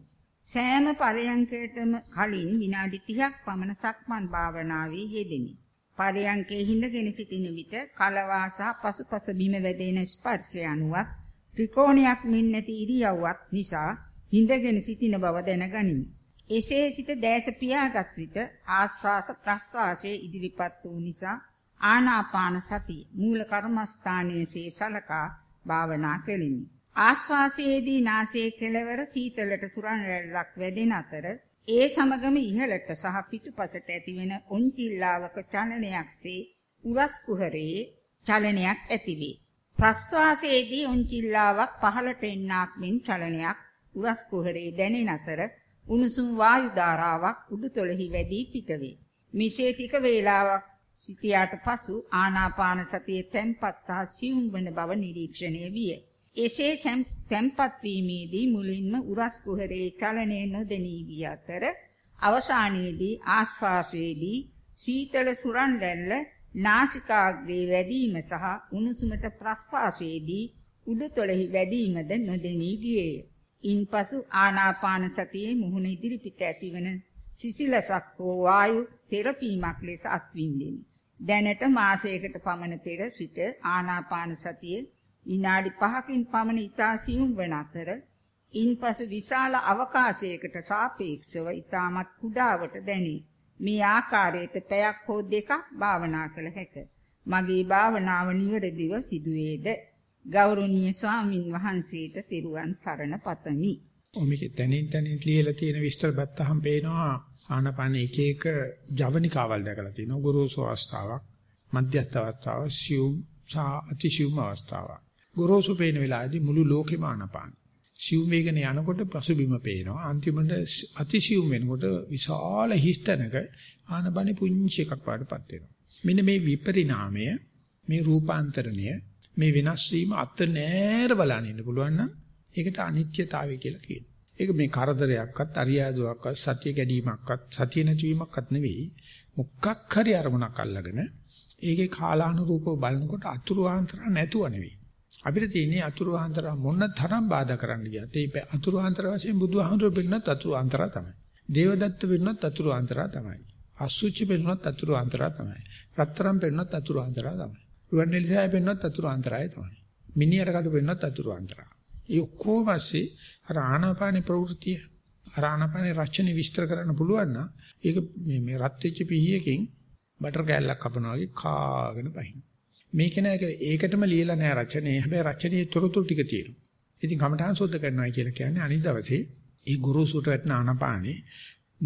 සෑම පරයන්කයටම කලින් විනාඩි 30ක් පමණ සක්මන් භාවනාවේ යෙදෙමි. පරයන්කේ හිඳගෙන සිටින විට කලවාසා පසුපස බිම වැදෙන ස්පර්ශය අනුවත් ත්‍රිකෝණයක් මෙන් නැති ඉරියව්වක් නිසා හිඳගෙන සිටින බව දැනගනිමි. එසේ සිට දැස පියාගත් විට ආස්වාස ප්‍රස්වාසයේ ඉදිරිපත් වූ නිසා ආනාපාන සතිය මූල කර්මස්ථානයේසේ සලකා භාවනා කෙලිමි. ආශ්වාසයේදී නාසයේ කෙළවර සීතලට සුරන් රැල්ලක් වැදෙන අතර ඒ සමගම ඉහළට සහ පිටුපසට ඇතිවෙන ඔන්චිල්ලාවක චලනයක්සේ උරස් කුහරයේ චලනයක් ඇතිවේ. ප්‍රස්වාසයේදී උන්චිල්ලාවක් පහළට එන්නක් මෙන් චලනයක් උරස් කුහරේ දැනෙන අතර උණුසුම් වායු ධාරාවක් උඩුතොලෙහි වැඩි පිටවේ. මිසේ ටික වේලාවක් සිටියාට පසු ආනාපාන සතිය තැම්පත් සහ සියුම් වන බව නිරීක්ෂණය විය. එසේ තැම්පත් වීමේදී මුලින්ම උරස් කුහරේ චලනය නොදෙනී ගිය අතර අවසානයේදී ආස්වාසයේදී සීතල සුරන් රැල්ල නාසිකාග්‍රේ වැඩිම සහ උණුසුමට ප්‍රස්වාසයේදී උඩුතොලෙහි වැඩිමද නොදෙනී ගියේය. ඉන්පසු ආනාපාන සතියේ මුහුණ ඉදිරිපිට ඇතිවන සිසිලසක් හෝ වායු තෙරපීමක් ලෙස අත්විඳිමි. දැනට මාසයකට පමණ පෙර සිට ආනාපාන සතිය විනාඩි 5කින් පමණ ඊතා සියුම් වන අතර ඉන්පසු විශාල අවකාශයකට සාපේක්ෂව ඊටමත් කුඩාවට දැනේ. මේ ආකාරයට පැයක් හෝ දෙකක් භාවනා කළ හැක. මගේ භාවනාව නිවැරදිව සිදුවේද? ගෞරවනීය ස්වාමින් වහන්සේට තෙරුවන් සරණ පතමි. ඔමික තනින් තනින් ලියලා තියෙන විස්තර බත්තහම් පේනවා ආනපන එක එක ජවනිකාවල් දැකලා තිනවා ගුරුසු අවස්ථාවක් මධ්‍යස්ථ අවස්ථාවක් සියුම් සහ අතිසියුම් අවස්ථාවක් ගුරුසු පේන වෙලාවේදී මුළු ලෝකෙම ආනපන සියුම් වේගන යනකොට පසුබිම පේනවා අන්තිමට අතිසියුම් වෙනකොට විශාල හිස්තැනක ආනපන පුංචි එකක් වඩපත් වෙනවා මෙන්න මේ විපරිණාමය මේ රූපාන්තරණය මේ වෙනස් වීම අත නෑර බලන්න ඉන්න පුළුවන් නම් ඒකට අනිත්‍යතාවය කියලා කියනවා. ඒක මේ කරදරයක්වත් අරියාදුවක්වත් සතිය කැඩීමක්වත් සතිය නැතිවීමක්වත් නෙවෙයි. මොකක් හරි අරමුණක් අල්ලගෙන ඒකේ කාලානුරූපව බලනකොට අතුරු ආන්තර නැතුව නෙවෙයි. අපිට තියෙන්නේ අතුරු ආන්තර මොන තරම් බාධා කරන්න ගියත් ඒ අතුරු ආන්තර වශයෙන් බුදුහාමුදුරු පිළිනොත් අතුරු ආන්තර තමයි. දේවදත්ත පිළිනොත් අතුරු ආන්තර තමයි. අසුචි පිළිනොත් අතුරු ආන්තර තමයි. රත්තරන් පිළිනොත් අතුරු ආන්තර තමයි. රුවන්වැලිසෑය පිළිනොත් අතුරු ආන්තරය තමයි. මිනිහට කඩු පිළිනොත් අතුරු ආන්තරය. ඒ ඔක්කොම ඇස්සේ අර ආනාපාන ප්‍රවෘත්තිය අර ආනාපාන රචන විස්තර කරන්න පුළුවන් නම් ඒක මේ මේ රත් වෙච්ච පිහියකින් බටර් කෑල්ලක් කපනවා වගේ කාගෙන බහින. මේක නෑ ඒකටම ලියලා නෑ රචනයේ. හැබැයි රචනයේ තොරතුරු ටික තියෙනවා. ඉතින් කමඨාන් සෝද්ධ කරනවා කියලා කියන්නේ අනිත් දවසේ ඒ ගුරුසුට වැටෙන ආනාපානේ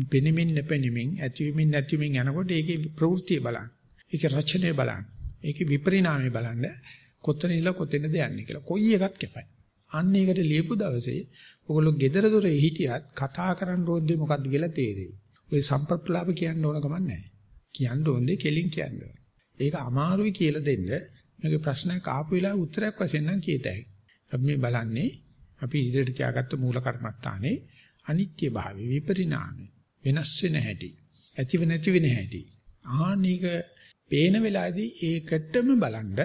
පෙනෙමින් නැපෙනෙමින් ඇතිවෙමින් නැතිවෙමින් යනකොට ඒකේ ප්‍රවෘත්තිය බලන්න. ඒකේ රචනය බලන්න. ඒකේ විපරිණාමය බලන්න. කොතන ඉඳලා කොතැනද යන්නේ කියලා. කොයි එකක් කැපයි. අන්න ඒකට ලියපු දවසේ ඔයගොල්ලෝ gedara dore හිටියත් කතා කරන්න ඕනේ මොකද්ද කියලා තේරෙයි. ඔය සම්ප්‍රප්ලාප කියන්න ඕන කමක් නැහැ. කියන්න ඕනේ කෙලින් කියන්න. ඒක අමාරුයි කියලා දෙන්න. මේකේ ප්‍රශ්නයක් ආපු වෙලාව උත්තරයක් වශයෙන් නම් කියතයි. අපි මේ බලන්නේ අපි ඉදිරියට තියාගත්ත මූල කර්මස්ථානේ අනිත්‍ය භාවය විපරිණාමය වෙනස් වෙන හැටි ඇතිව නැති වෙන හැටි ආහනීක පේන වෙලාවේදී ඒකටම බලන්න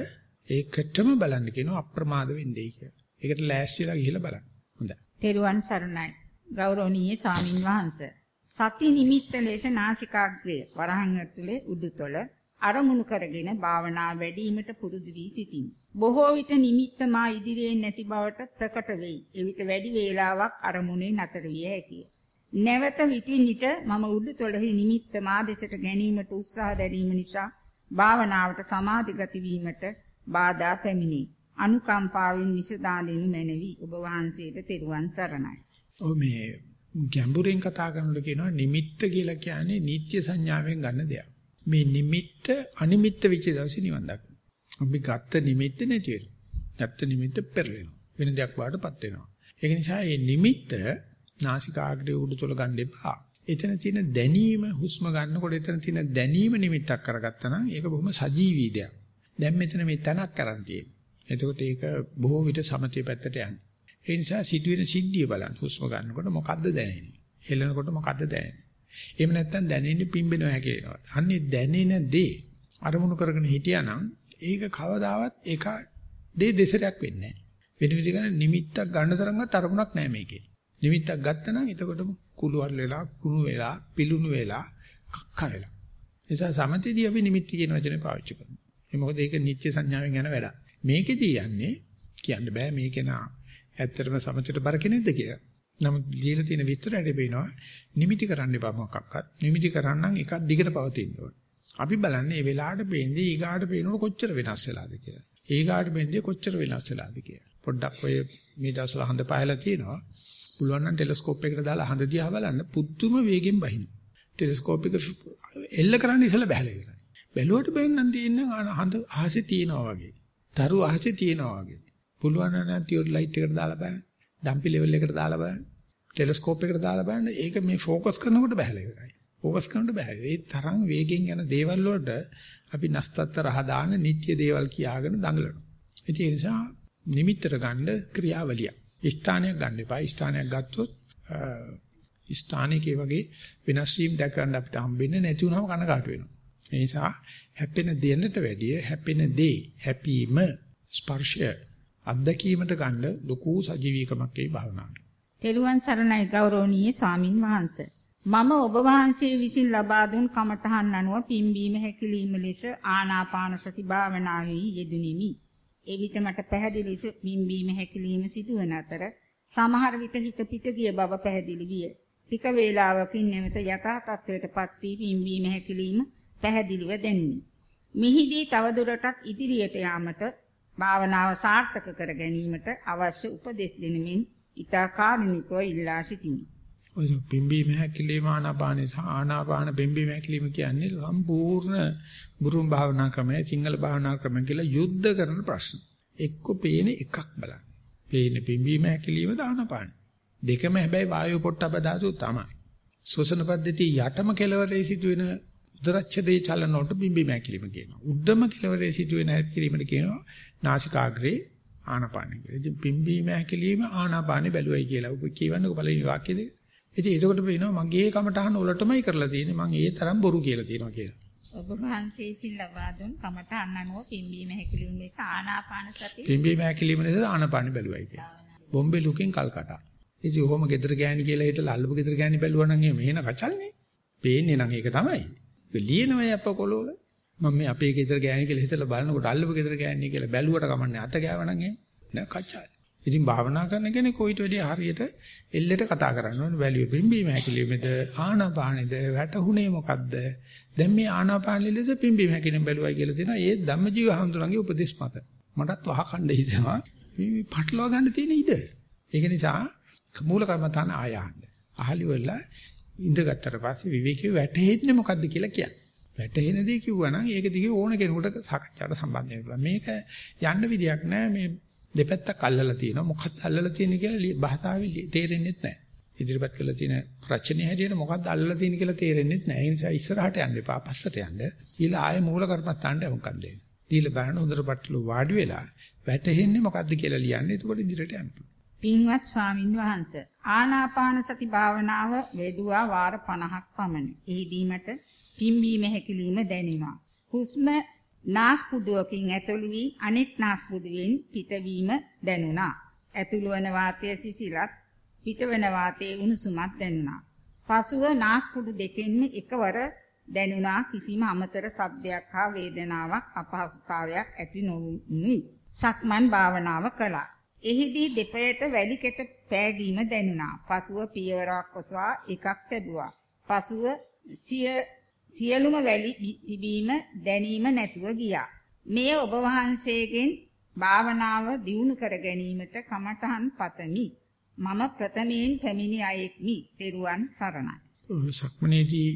ඒකටම බලන්න කියනවා අප්‍රමාද වෙන්නේ කියලා. ඒකට ලෑස්තිලා ගිහිල්ලා බලන්න. හොඳයි. තෙරුවන් සරණයි. ගෞරවනීය ස්වාමින් වහන්සේ. සති නිමිත්ත ලෙස නාසිකාග්‍රය වරහන් ඇතුලේ උඩුතොල අරමුණු කරගෙන භාවනා වැඩිවීමට පුරුදු වී සිටිමි. බොහෝ විට නිමිත්ත මා ඉදිරියේ නැති බවට ප්‍රකට වෙයි. එවිට වැඩි වේලාවක් අරමුණේ නතර විය හැකිය. නැවත විටින් විට මම උඩුතොලෙහි නිමිත්ත මා දෙසට ගැනීමට උත්සාහ දැරීම නිසා භාවනාවට සමාධිගත වීමට බාධා පැමිණේ. අනුකම්පාවෙන් විසදා දෙනු මැනවි. ඔබ වහන්සේට තෙරුවන් සරණයි. ඔව් මේ ගැඹුරින් කතා කරනකොට කියනවා නිමිත්ත කියලා කියන්නේ නිත්‍ය සංඥාවෙන් ගන්න දෙයක්. මේ නිමිත්ත අනිමිත්ත වෙච්ච දවසේ නිවන් දකින්න. අපි ගත්ත නිමිත්ත නැති වෙනවා. ගත්ත නිමිත්ත පෙරලෙනවා. වෙන දෙයක් වඩටපත් වෙනවා. ඒක නිසා මේ නිමිත්ත නාසිකාග්‍රේ උඩුතල ගන්න එපා. එතන තියෙන දැනීම හුස්ම ගන්නකොට එතන තියෙන දැනීම නිමිත්තක් කරගත්තා නම් ඒක බොහොම සජීවී දෙයක්. දැන් මෙතන මේ තනක් කරන් තියෙන්නේ. එතකොට ඒක බොහෝ විට සමතේ පැත්තට යන්නේ. ඒ නිසා සිදුවෙන සිද්ධිය බලන්න. හුස්ම ගන්නකොට මොකද්ද දැනෙන්නේ? හෙලනකොට මොකද්ද දැනෙන්නේ? එහෙම නැත්නම් දැනෙන්නේ පිම්බෙනවා හැකිනවා. අන්නේ දැනෙන දේ අරමුණු කරගෙන හිටියානම් ඒක කවදාවත් එක දේ දෙසරයක් වෙන්නේ නැහැ. වෙන විදිහකට නිමිත්තක් ගන්න තරම්වත් අරමුණක් නැහැ මේකේ. නිමිත්තක් ගත්තනම් එතකොටම කුළුවල් වෙලා, කුණු වෙලා, පිලුණු වෙලා, කක්ක වෙලා. නිසා සමතේදී අපි නිමිති කියන වචනේ පාවිච්චි කරනවා. ඒ මොකද ඒක නිත්‍ය සංඥාවෙන් යන වැඩක්. මේකෙදී යන්නේ කියන්න බෑ මේක නා ඇත්තටම සමතට බර කෙනෙක්ද කියලා. නමුත් ලියලා තියෙන විස්තරයට පේනවා නිමිටි කරන්න එපා මොකක්වත්. නිමිටි කරන්නම් එකක් දිගට පවතින්න ඕන. අපි බලන්නේ මේ වෙලාවට පේන්නේ ඊගාට පේනකොට කොච්චර වෙනස් වෙලාද කියලා. ඊගාට පේන්නේ කොච්චර වෙනස් වෙලාද කියලා. පොඩ්ඩක් ඔය මේ දවස්වල හඳ පායලා තියෙනවා. පුළුවන් නම් ටෙලස්කෝප් එකකට දාලා හඳ දිහා බලන්න පුදුම වේගෙන් බහිනවා. ටෙලස්කෝප් එක එල්ල කරන්න ඉස්සලා බහැලා ඉවරයි. බැලුවට බෙන්නම් තියෙන හඳ අහසේ තියනවා වගේ. තරු අහසේ තියනවා වගේ. පුළුවන් නම් තියොර් ලයිට් එකට දාලා බලන්න. ඩම්පි ලෙවල් එකට දාලා බලන්න. ටෙලස්කෝප් එකට දාලා බලන්න. ඒක මේ ફોකස් කරනකොට බහැලා ඉවරයි. ફોකස් කරනකොට බෑ. ඒ තරම් වේගෙන් යන දේවල් වලට අපි නස්තත්ත රහ දාන නිත්‍ය දේවල් කියාගෙන දඟලනවා. ඒ නිසා නිමිත්තට ගන්න ක්‍රියාවලිය. ස්ථානයක් ගන්න එපා. ස්ථානයක් ගත්තොත් ස්ථානිකේ වගේ වෙනස් වීම දැක ගන්න අපිට හම්බෙන්නේ නැති වුණාම කනකාට වෙනවා. ඒ නිසා හැපෙන දෙන්නට වැඩිය හැපෙන දේ හැපීම ස්පර්ශය අත්දැකීමට ගන්න ලොකු සජීවීකමක් ඒ භාවනාවට. තෙරුවන් සරණයි ගෞරවනීය ස්වාමින් වහන්සේ. මම ඔබ වහන්සේ විසින් ලබා දුන් කමඨහන් අනුව පිම්බීම හැකිලිම ලෙස ආනාපාන සති භාවනාවේ යෙදුණෙමි. එවිට මට පැහැදිලි ලෙස පිම්බීම හැකිලිම සිදුවන අතර සමහර විට හිත පිට ගිය බව පැහැදිලි විය. ටික වේලාවකින් නැවත යථා තත්ත්වයටපත් වී පිම්බීම හැකිලිම පැහැදිලිව දැනිනි. මිහිදී තවදුරටත් ඉදිරියට යාමට භාවනාව සාර්ථක කර ගැනීමට අවශ්‍ය උපදෙස් දෙනමින් ඊතා කාරුණිකව ඉල්ලා සිටිමි. ඔය පිම්බීම හැකිලිම ආනාපාන ආනාපාන පිම්බීම හැකිලිම කියන්නේ සම්පූර්ණ බුරුම් භාවනා ක්‍රමය සිංහල භාවනා ක්‍රමය කියලා යුද්ධ කරන ප්‍රශ්න. එක්ක පේන එකක් බලන්න. පේන පිම්බීම හැකිලිම ආනාපාන. දෙකම හැබැයි වායු පොට්ටබ ධාතු තමයි. ශ්වසන පද්ධතිය යටම කෙලවරේ සිදුවෙන උදරච්ඡදේ චලන වලට බිම්බි මැකිලිම කියනවා. උඩම කෙලවරේ සිදුවෙන හැකිරීමට කියනවා නාසිකාග්‍රේ ආනාපාන කියලා. ඉතින් බිම්බි මැකිලිම ආනාපානෙ බැලුවයි කියලා. ඔබ කියවන්නකො පළවෙනි වාක්‍ය දෙක. ඉතින් ඒකකොට පේනවා මගේ කමටහන උලටමයි කරලා තියෙන්නේ. මම ඒ තරම් බොරු කියලා තියෙනවා කියලා. ඔබ වහන්සේ සිල් ලබා දුන් කමටහන් අනුව පිම්බීම හැකිලිම ලෙස ආනාපාන සති පිම්බි මැකිලිම ලෙස ආනාපානෙ බැලුවයි කියලා. බොම්බේ ලුකින් කල්කටා. ඉතින් ඔහොම gedara ගෑණි කියලා හිතලා අල්ලපු gedara ගෑණි බැලුවා නම් එහෙම එන කචල්නේ. පේන්නේ නම් ඒක තමයි. ලියනවා යප්ප කොළවල. මම මේ අපේ ගෙදර ගෑණි කියලා හිතලා බලනකොට අල්ලපු ගෙදර ගෑණි කියලා බැලුවට කමන්නේ අත ගෑවනම් එහෙම නෑ කච්චායි. ඉතින් භාවනා කරන කෙනෙක් කොයිට වැඩිය හරියට එල්ලෙට කතා කරන්න ඕනේ. වැලිය පිම්බීම හැකිලිමේද ආනාපානෙද වැටුනේ මොකද්ද? දැන් මේ ආනාපාන ලෙස පිම්බීම හැකිලිම බැලුවයි කියලා තියෙනවා. ඒ ධම්මජීව හඳුනන්ගේ උපදේශ මත. මටත් වහකණ්ඩ හිතෙනවා. මේ පටලවා ගන්න තියෙන ඉඩ. ඒක නිසා මූල කර්මතාන ආයහන්න. අහලි වෙලා ඉඳගත්තට පස්සේ විවේකී වැටෙන්නේ මොකද්ද කියලා කියන්නේ. වැටෙන දේ කිව්වනම් ඒක දිගේ ඕන කෙනෙකුට සාකච්ඡාට සම්බන්ධ වෙනවා. මේක යන්න විදියක් නැහැ මේ දෙපැත්තක් අල්ලලා තියෙනවා. මොකක්ද අල්ලලා තියෙන්නේ කියලා භාෂාවෙන් තේරෙන්නේ නැහැ. ඉදිරිපත් කළ තියෙන රචනයේ හැටියට මොකක්ද අල්ලලා තියෙන්නේ කියලා තේරෙන්නේ නැහැ. ඒ නිසා ඉස්සරහට යන්න එපා පස්සට යන්න. ඊළඟ ආයේ මූල කර්මත්තාන්ට මොකක්ද දෙන්නේ. දීලා බලන හොඳට පටල වාඩි වෙලා වැටෙන්නේ මොකද්ද කියලා ලියන්නේ. එතකොට ඉදිරියට යන්න. පින්වත් ස්වාමින් වහන්සේ ආනාපාන සති භාවනාව වේදුවා වාර 50ක් පමණ. එහිදීමට පිම්බීම හැකිලිම දැනෙනවා. හුස්ම නාස්පුඩුවකින් ඇතුළු වී අනෙක් නාස්පුඩුවෙන් පිටවීම දැනුණා. ඇතුළු වන වාතය සිසිලත් පිටවන වාතයේ උණුසුමත් දැනුණා. පසුව නාස්පුඩු දෙකෙන්ම එකවර දැනුණා කිසිම අමතර ශබ්දයක් හා වේදනාවක් අපහසුතාවයක් ඇති නොවුනි. සක්මන් භාවනාව කළා. එහිදී දෙපයට වැලි කෙට පෑගීම දැනුණා. පසුව පියවරක් ඔසවා එකක් තැබුවා. පසුව සියලුම වැලි තිබීම දැනීම නැතුව ගියා. මේ ඔබ වහන්සේගෙන් භාවනාව දියුණු කර ගැනීමට කමඨහන් පතමි. මම ප්‍රථමයෙන් පැමිණි අයෙක්මි. තෙරුවන් සරණයි. සක්මනේදී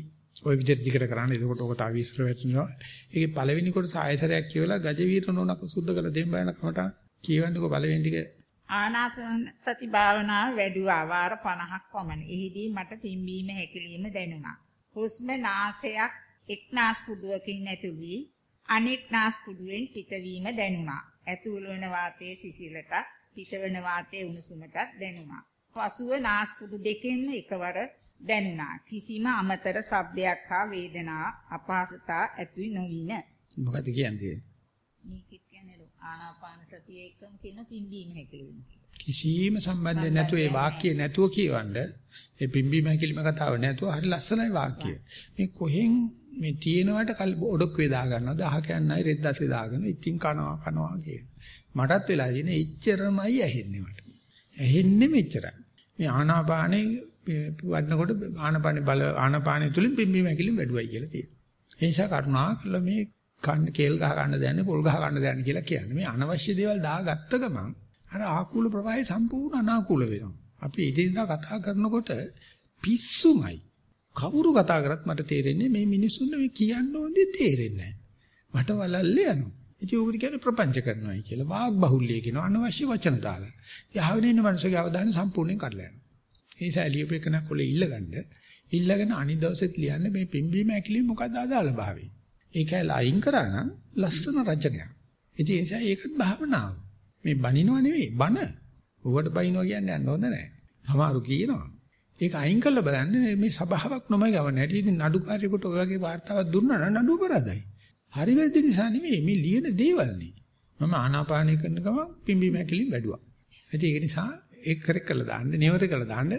ওই විදිහට දිගට කරන්න. එතකොට ඔක තව විස්තර වෙනවා. ඒකේ පළවෙනි කොටස ආයසරයක් කියවලා ගජවීර නෝනක සුද්ධ කරලා දෙන්න බයන කමට කියවන්නකෝ පළවෙනි ටික ආනාපාන සති භාවනාව වැඩුවා වාර 50ක් පමණ. එහිදී මට පිම්බීම හැකිලිම දැනුණා. හුස්ම නාසයක් එක් නාස්පුඩුවකින් ඇතුළු වී අනෙක් නාස්පුඩුවෙන් පිටවීම දැනුණා. ඇතුළු වන වාතයේ සිසිලට පිටවන වාතයේ උණුසුමටත් දැනුණා. පසුව නාස්පුඩු දෙකෙන්ම එකවර දැනුණා. කිසිම අමතර ශබ්දයක් හා වේදනා අපහසුතා ඇති නොවින. මොකද කියන්නේ? මේකෙත් ආනාපාන සතිය එක්කම කියන පිම්බීම හැකිලිම. කිසිම සම්බන්ධයක් නැතුව ඒ වාක්‍යය නැතුව කියවන්න ඒ පිම්බීම හැකිලිම කතාව නැතුව හරි ලස්සනයි වාක්‍යය. මේ කොහෙන් මේ තියෙනවට ඔඩොක් වේ දා ගන්නවද අහ කියන්නයි රෙද්දස්සේ දාගෙන ඉතින් කනවා කනවා කියන. මටත් වෙලා තියෙන එච්චරමයි ඇහෙන්නේ මට. ඇහෙන්නේ මෙච්චරයි. මේ ආනාපානේ වඩනකොට ආනාපානේ බල ආනාපානේ තුලින් පිම්බීම හැකිලිම වැඩුවයි කියලා තියෙනවා. ඒ නිසා කරුණා කළා මේ කන්න කේල් ගහ ගන්න දැනන්නේ පොල් ගහ ගන්න දැනන්නේ කියලා කියන්නේ. මේ අනවශ්‍ය දේවල් දාගත්ත ගමන් අර ආකූල ප්‍රවාහය සම්පූර්ණ අනාකූල වෙනවා. අපි ඉදින්දා කතා කරනකොට පිස්සුමයි. කවුරු කතා කරත් මට තේරෙන්නේ මේ මිනිස්සුන්ට මේ කියන්න ඕනේ තේරෙන්නේ නැහැ. මට වලල්ල යනවා. ඉතින් උගුරු කියන්නේ ප්‍රපංච කරනවායි කියලා. වාග් බහුල්‍ය කියනවා අනවශ්‍ය වචන දාලා. ඉතින් අහගෙන ඉන්න මනුස්සගේ අවධානය සම්පූර්ණයෙන් කඩලා යනවා. ඒ නිසා එළියපේකන කොලේ ඉල්ලගන්න ඉල්ලගෙන අනිත් දවසෙත් ලියන්නේ මේ පිම්බීම ඇකිලි මොකද අදාළ භාවය. ඒකයි ලයින් කරා නම් ලස්සන රචනයක්. ඉතින් ඒ නිසා ඒකත් භාවනාව. මේ බනිනවා නෙවෙයි බන. ඌවට බනිනවා කියන්නේ හොඳ නැහැ. සමහරු කියනවා. ඒක අයින් කරලා බලන්න මේ සබාවක් නොමයි ගවන්නේ. හැටි ඉතින් නඩුකාරයෙකුට ඔය වගේ වார்த்தාවක් දුන්නා නම් නඩුව පරාදයි. හරි වැරදි නිසා නෙවෙයි මේ ලියන දේවල් නේ. මම ආනාපානය කරන ගමන් පිම්බි මැකිලින් වැඩුවා. ඉතින් ඒක නිසා ඒක කරේ කළා දාන්න, නියවර කළා දාන්න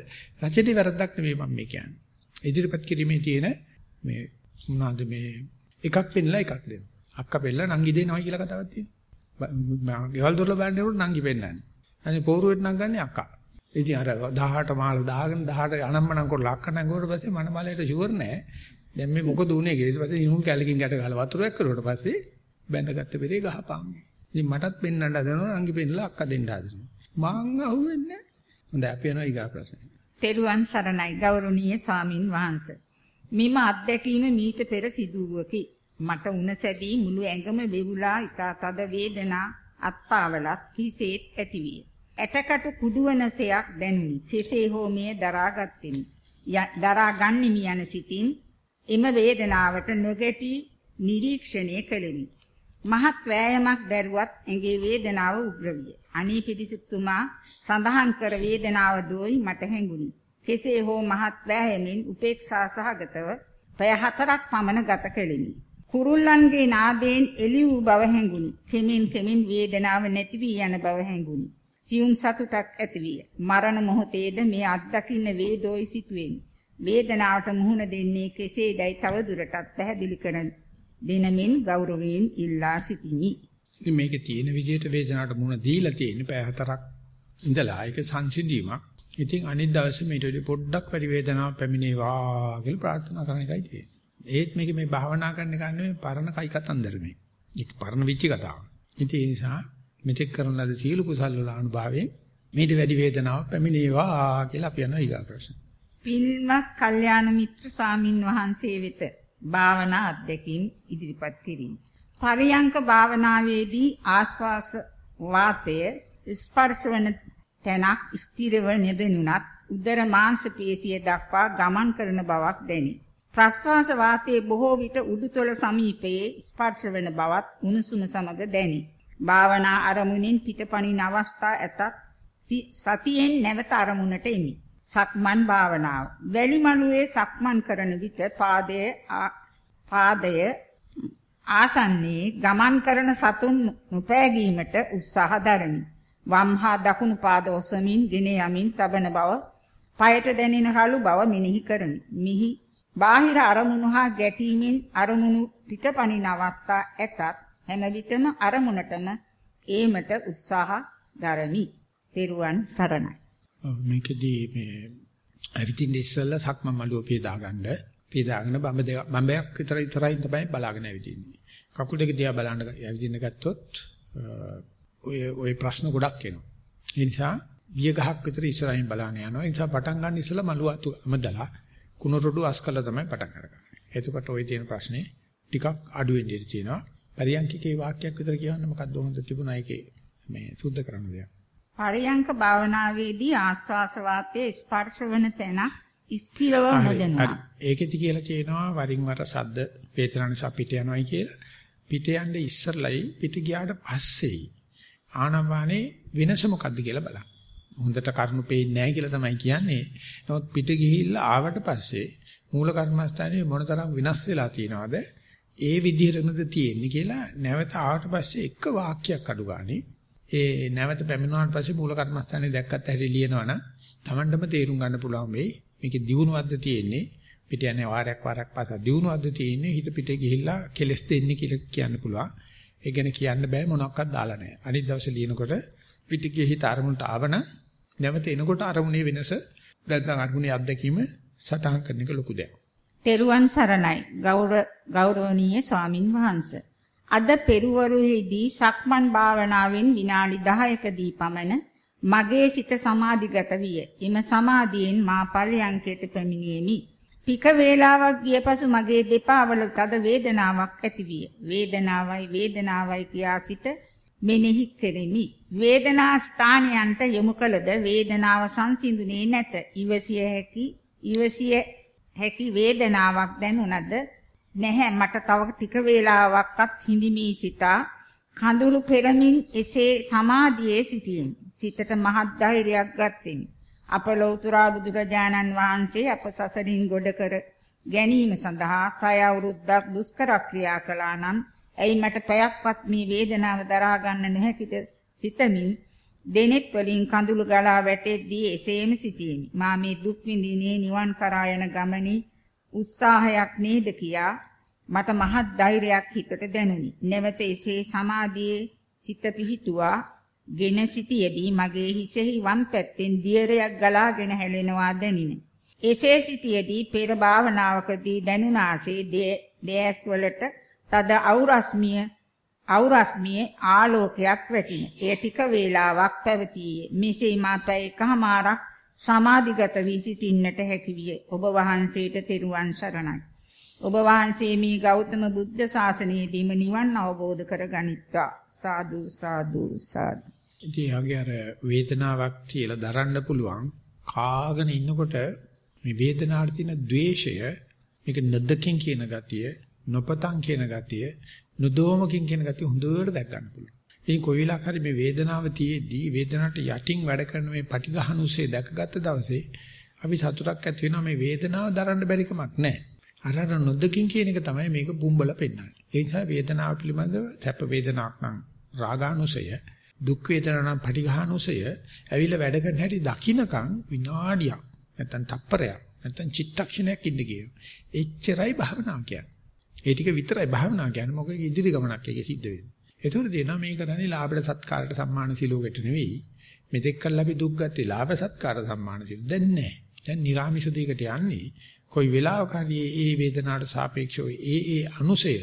රචිතේ වැරද්දක් නෙවෙයි මම මේ කියන්නේ. ඉදිරිපත් කිරීමේ තියෙන මේ මොනවාද මේ එකක් පෙන්නලා එකක් දෙන්න. අක්කා පෙන්නලා නංගි දෙනවා කියලා කතාවක් තියෙනවා. ගෙවල් දොරල බෑන්ඩේට නංගි පෙන්නන්නේ. අනේ පෝරුවෙත් නම් ගන්නේ අක්කා. ඉතින් අර 18 මාල දාගෙන 18 අනම්මනම් කරලා අක්ක නැංගුවට පස්සේ මනමාලයට ෂුවර් නැහැ. දැන් මේ මොකද උනේ කියලා. ඊට පස්සේ ඉහුම් කැලකින් ගැට ගහලා වතුරක් කරුවට පස්සේ බැඳගත්ත පෙරේ ගහපන්. ඉතින් මටත් පෙන්වන්න හදනවා අංගි පෙන්නලා අක්කා දෙන්න හදනවා. මං අහුවෙන්නේ නැහැ. හොඳයි අපි යනවා ඊගා ප්‍රශ්නේ. තෙරුවන් සරණයි ගෞරවනීය ස්වාමින් වහන්සේ. මෙම අත්දැකීම මීට පෙර සිදුවුවකි. මට උණ සැදී මුළු ඇඟම වෙවුලා ඉතා තද වේදනා අත්පාවලත් හිසේත් ඇතිවිය. ඇටකට කුඩුවනසයක් දැනුනි. කෙසේ හෝ මේ දරාගත්ෙමි. දරා ගන්නෙමි යන සිතින් එම වේදනාවට නොගැටි නිරීක්ෂණය කළෙමි. මහත් වෑයමක් දැරුවත් ඇඟේ වේදනාව උග්‍ර විය. අනී පිටිසුතුමා සඳහන් කර වේදනාව දෝයි මට හැඟුණි. කෙසේ හෝ මහත් වෑයමින් උපේක්ෂා සහගතව පැය හතරක් පමණ ගත කෙලිමි. කුරුල්ලන්ගේ නාදයෙන් එළි වූ බව හැඟුණි. කෙමින් කෙමින් වේදනාව නැති වී යන බව හැඟුණි. සියුම් සතුටක් ඇතිවිය. මරණ මොහොතේද මේ අත්දකින්න වේදෝයි සිටුවෙමි. වේදනාවට මුහුණ දෙන්නේ කෙසේදයි තව දුරටත් පැහැදිලි කරන දෙනමින් ගෞරවයෙන් ඉල්ලා සිටිමි. ඉතින් මේකේ තියෙන විදිහට වේදනාවට මුහුණ දීලා තියෙන පැය හතරක් ඉඳලා ඒක සංසිඳීමක්. ඉතින් අනිත් දවසේ මේට පොඩ්ඩක් වැඩි වේදනාවක් පැමිණේවා කියලා ප්‍රාර්ථනා කරන එකයි තියෙන්නේ. ඒත් මේක මේ භාවනා කරන එක නෙමෙයි පරණ කයි කතන්දර මේ. ඒක පරණ විචි කතාවක්. ඉතින් ඒ නිසා මෙතෙක් කරන ලද සීල කුසල් වල අනුභවයෙන් මේට වැඩි වේදනාවක් පැමිණේවා කියලා අපි යනවා ඊගා ප්‍රශ්න. පින්වත් කල්යාණ මිත්‍ර සාමින් වහන්සේ වෙත භාවනා අධ්‍යක්ීම් ඉදිරිපත් කිරීම. පරියංක භාවනාවේදී ආස්වාස වාතය ස්පර්ශ වන තැනක් ස්ථිරව නෙදෙනුනත් උදර මාංශ පේශිය දක්වා ගමන් කරන බවක් දැනේ. ප්‍රස්වාස වාතයේ බොහෝ විට උඩුතොල සමීපයේ ස්පර්ශ වන බවත් උණුසුම සමග දැනේ. භාවනා අරමුණින් පිටපණින අවස්ථා ඇතත් සතියෙන් නැවත අරමුණට එමි. සක්මන් භාවනාව. වැලිමලුවේ සක්මන් කරන විට පාදයේ පාදය ආසන්නයේ ගමන් කරන සතුන් නොපෑගීමට උත්සාහ දරමි. වම් හා දකුණු පාද ඔසමින් ගෙන යමින් තබන බව, পায়ට දැනෙන රළු බව මෙනෙහි කරමි. මිහි බාහිර අරමුණු හා ගැටීමෙන් අරමුණු පිටපණින අවස්ථා ඇතත් හැම විටම අරමුණටම ඒමට උත්සාහ දරමි. තෙරුවන් සරණයි. මේකදී මේ ඇවිදින්න ඉස්සෙල්ලා සක්ම මළුව පියදාගන්න පියදාගෙන බම්බ දෙක බම්බයක් විතර විතරයි තමයි බලාගෙන ඇවිදින්නේ. කකුල් දෙක දිහා බලන්න ඇවිදින්න ගත්තොත් ඔය ඔය ප්‍රශ්න ගොඩක් එනවා. ඒ නිසා විය ගහක් විතර ඉස්සරහින් බලන්න යනවා. ඒ නිසා පටන් ගන්න ඉස්සෙල්ලා මළුව අමදලා කුණරොඩු අස්කලා තමයි පටන් අරගන්නේ. එතකොට ওই තියෙන ප්‍රශ්නේ ටිකක් අඩු වෙන්න ඉඩ තියෙනවා. පරියන්කිකේ වාක්‍යයක් විතර කියන්න මොකක්ද හොඳ තිබුණා ඒකේ මේ සුද්ධ කරන්න දෙයක්. පරියංක භාවනාවේදී ආස්වාස වාතයේ ස්පර්ශ වන තැන ස්ථිරව නොදෙනවා. ඒකෙදි කියලා තියෙනවා වරින් වර සද්ද වේදනා නිසා පිට යනවායි කියලා. පිට යන්නේ ඉස්සරලයි පිට ගියාට පස්සේයි. ආනවානේ වෙනස මොකද්ද කියලා බලන්න. හොඳට කරුණු පේන්නේ නැහැ කියලා තමයි කියන්නේ. නමුත් පිට ගිහිල්ලා ආවට පස්සේ මූල කර්මස්ථානයේ මොනතරම් විනාශ වෙලා තියෙනවද? ඒ විදිහටමද තියෙන්නේ කියලා නැවත ආවට පස්සේ එක වාක්‍යයක් අඩු ගානේ ඒ නැවත පැමිණුණාට පස්සේ මූල කර්මස්ථානේ දැක්කත් හැටි ලියනවනම් Tamandම තේරුම් ගන්න පුළුවන් වෙයි. මේකේ දියුණුවක්ද තියෙන්නේ පිට යන්නේ වාරයක් වාරයක් පාසා දියුණුවක්ද තියෙන්නේ හිත පිටේ ගිහිල්ලා කෙලස් දෙන්නේ කියලා කියන්න පුළුවන්. ඒ ගැන කියන්න බෑ මොනක්වත් දාලා නැහැ. අනිත් දවසේ ලියනකොට පිට ගියේ හිත අරමුණට ආවන නැවත එනකොට අරමුණේ වෙනස නැත්නම් අරමුණේ අත්දැකීම සටහන් කරන එක ලොකු දෙයක්. තෙරුවන් සරණයි ගෞරවනීය ස්වාමින් වහන්සේ අද පෙරවරුවේදී සක්මන් භාවනාවෙන් විනාඩි 10කදී පමණ මගේ සිත සමාධිගත විය. එම සමාධියෙන් මා පරයන්කයට පැමිණීමේ ටික වේලාවක් ගිය පසු මගේ දෙපා වල තද වේදනාවක් ඇතිවිය. වේදනාවයි වේදනාවයි කියා සිට මෙනෙහි කෙරෙමි. වේදනා ස්ථානයන්ට යොමු කළද වේදනාව සංසිඳුනේ නැත. ඉවසිය හැකි ඉවසිය හැකි වේදනාවක් දැනුණද නැහැ මට තව ටික වේලාවක්වත් හිඳිමි සිතා කඳුළු පෙරමින් එසේ සමාධියේ සිටින් සිතට මහත් ධෛර්යයක් ගත්ෙමි අප ලෞතුරා බුදුරජාණන් වහන්සේ අප සසරින් ගොඩ කර ගැනීම සඳහා සය අවුරුද්දක් දුෂ්කර ක්‍රියා කළා නම් ඇයි මට පැයක්වත් මේ වේදනාව දරා ගන්න නොහැකිද සිතමින් දෙනෙත් වලින් කඳුළු ගලා වැටෙද්දී එසේම සිටියෙමි මා මේ දුක් විඳිනේ නිවන් කරා යන ගමනේ උත්සාහයක් නේද කියා මට මහත් ධෛර්යයක් හිතට දැනුනි. නැවත එසේ සමාධියේ සිත පිහිටුවා ගෙන සිටියේදී මගේ හිසෙහි වම් පැත්තෙන් දියරයක් ගලාගෙන හැලෙනවා දැනින. එසේ සිටියේදී පෙර භාවනාවකදී දැනුණාසේ දෙයස් වලට තද අවරස්මිය අවරස්මියේ ආලෝකයක් වැටින. එය ටික වේලාවක් පැවතියේ. මෙසේ මා පැය එකමාරක් සමාධිගත වී සිටින්නට හැකි විය. ඔබ වහන්සේට තෙරුවන් සරණයි. ඔබ වහන්සේ මේ ගෞතම බුද්ධ ශාසනයේදීම නිවන් අවබෝධ කරගනිත්වා. සාදු සාදු සාදු. ඉතින් යගේ අර වේදනාවක් කියලා දරන්න පුළුවන් කාගෙන ඉන්නකොට මේ වේදනාවට තියෙන द्वේෂය මේක නදකින් කියන ගතිය නොපතන් කියන ගතිය නුදෝමකින් කියන ගතිය හොඳට දැක් ගන්න පුළුවන්. ඉතින් කොයි වෙලාවක හරි මේ වේදනාව තියේදී වේදනාවට යටින් වැඩ කරන මේ පටිඝහනුසේ දැකගත්ත දවසේ අපි සතුටක් ඇති වෙනවා මේ වේදනාව දරන්න බැරි කමක් නැහැ. අර අර නොදකින් කියන එක තමයි මේක බුම්බල පෙන්නන්නේ. ඒ නිසා වේදනාව පිළිබඳව තැප වේදනාවක් නම් රාගානුසය දුක් වේදනා නම් පටිඝානුසය ඇවිල්ලා වැඩ කරන හැටි දකින්නකම් විනාඩියක් නැත්තම් තප්පරයක් නැත්තම් චිත්තක්ෂණයක් ඉන්න කියනවා. එච්චරයි භාවනාව කියන්නේ. ඒ ටික විතරයි භාවනාව කියන්නේ. මොකද ඉදිරි ගමනක් ඒකේ සිද්ධ වෙන්නේ. ඒතකොට දෙනවා මේ කරන්නේ ලාභයට සත්කාරයට සම්මාන සිලෝකෙට නෙවෙයි. මෙතෙක් කල් අපි දුක් ගත්තේ ලාභ සත්කාර සම්මාන සිලෝ. දැන් නැහැ. දැන් නිර්ාමිෂ දෙයකට යන්නේ. කොයි වෙලාවක හරි ඒ වේදනාවට සාපේක්ෂව ඒ ඒ අනුසය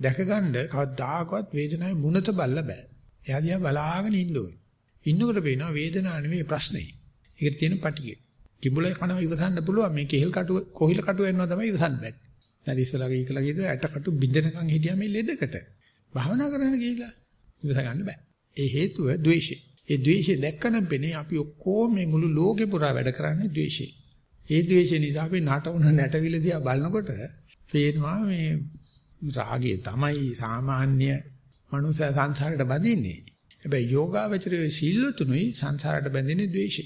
දැකගන්න කවදාකවත් වේදනාවේ මුනත බල්ල බෑ. එයා දිහා බලාගෙන ඉන්න ඕනේ. ඉන්නකොට පේනවා වේදනාව නෙවෙයි ප්‍රශ්නේ. ඒකට තියෙන පටිගය. කිඹුල කනවා ඉවසන්න පුළුවන් මේ කෙහෙල් කටුව කොහිල කටුව එනවා තමයි ඉවසන්න බෑ. දැන් ඉස්සලාගේ ඉකලා කියද ඇට කටු බින්දනකම් හිටියා මේ ලෙඩකට. භාවනා කරන්න ගිහිලා ඉවස ගන්න බෑ. ඒ හේතුව ද්වේෂය. ඒ ද්වේෂය දැක්කනම් පෙනේ අපි ඔක්කොම මේ මුළු ලෝකේ පුරා වැඩ කරන්නේ ද්වේෂය. ඒ ද්වේෂය නිසා අපි නටවන නැටවිල දිහා බලනකොට පේනවා මේ රාගය තමයි සාමාන්‍ය මනුස්ස සංසාරයට බඳින්නේ. හැබැයි යෝගාවචරයේ සීලතුනුයි සංසාරයට බැඳෙන්නේ ද්වේෂය.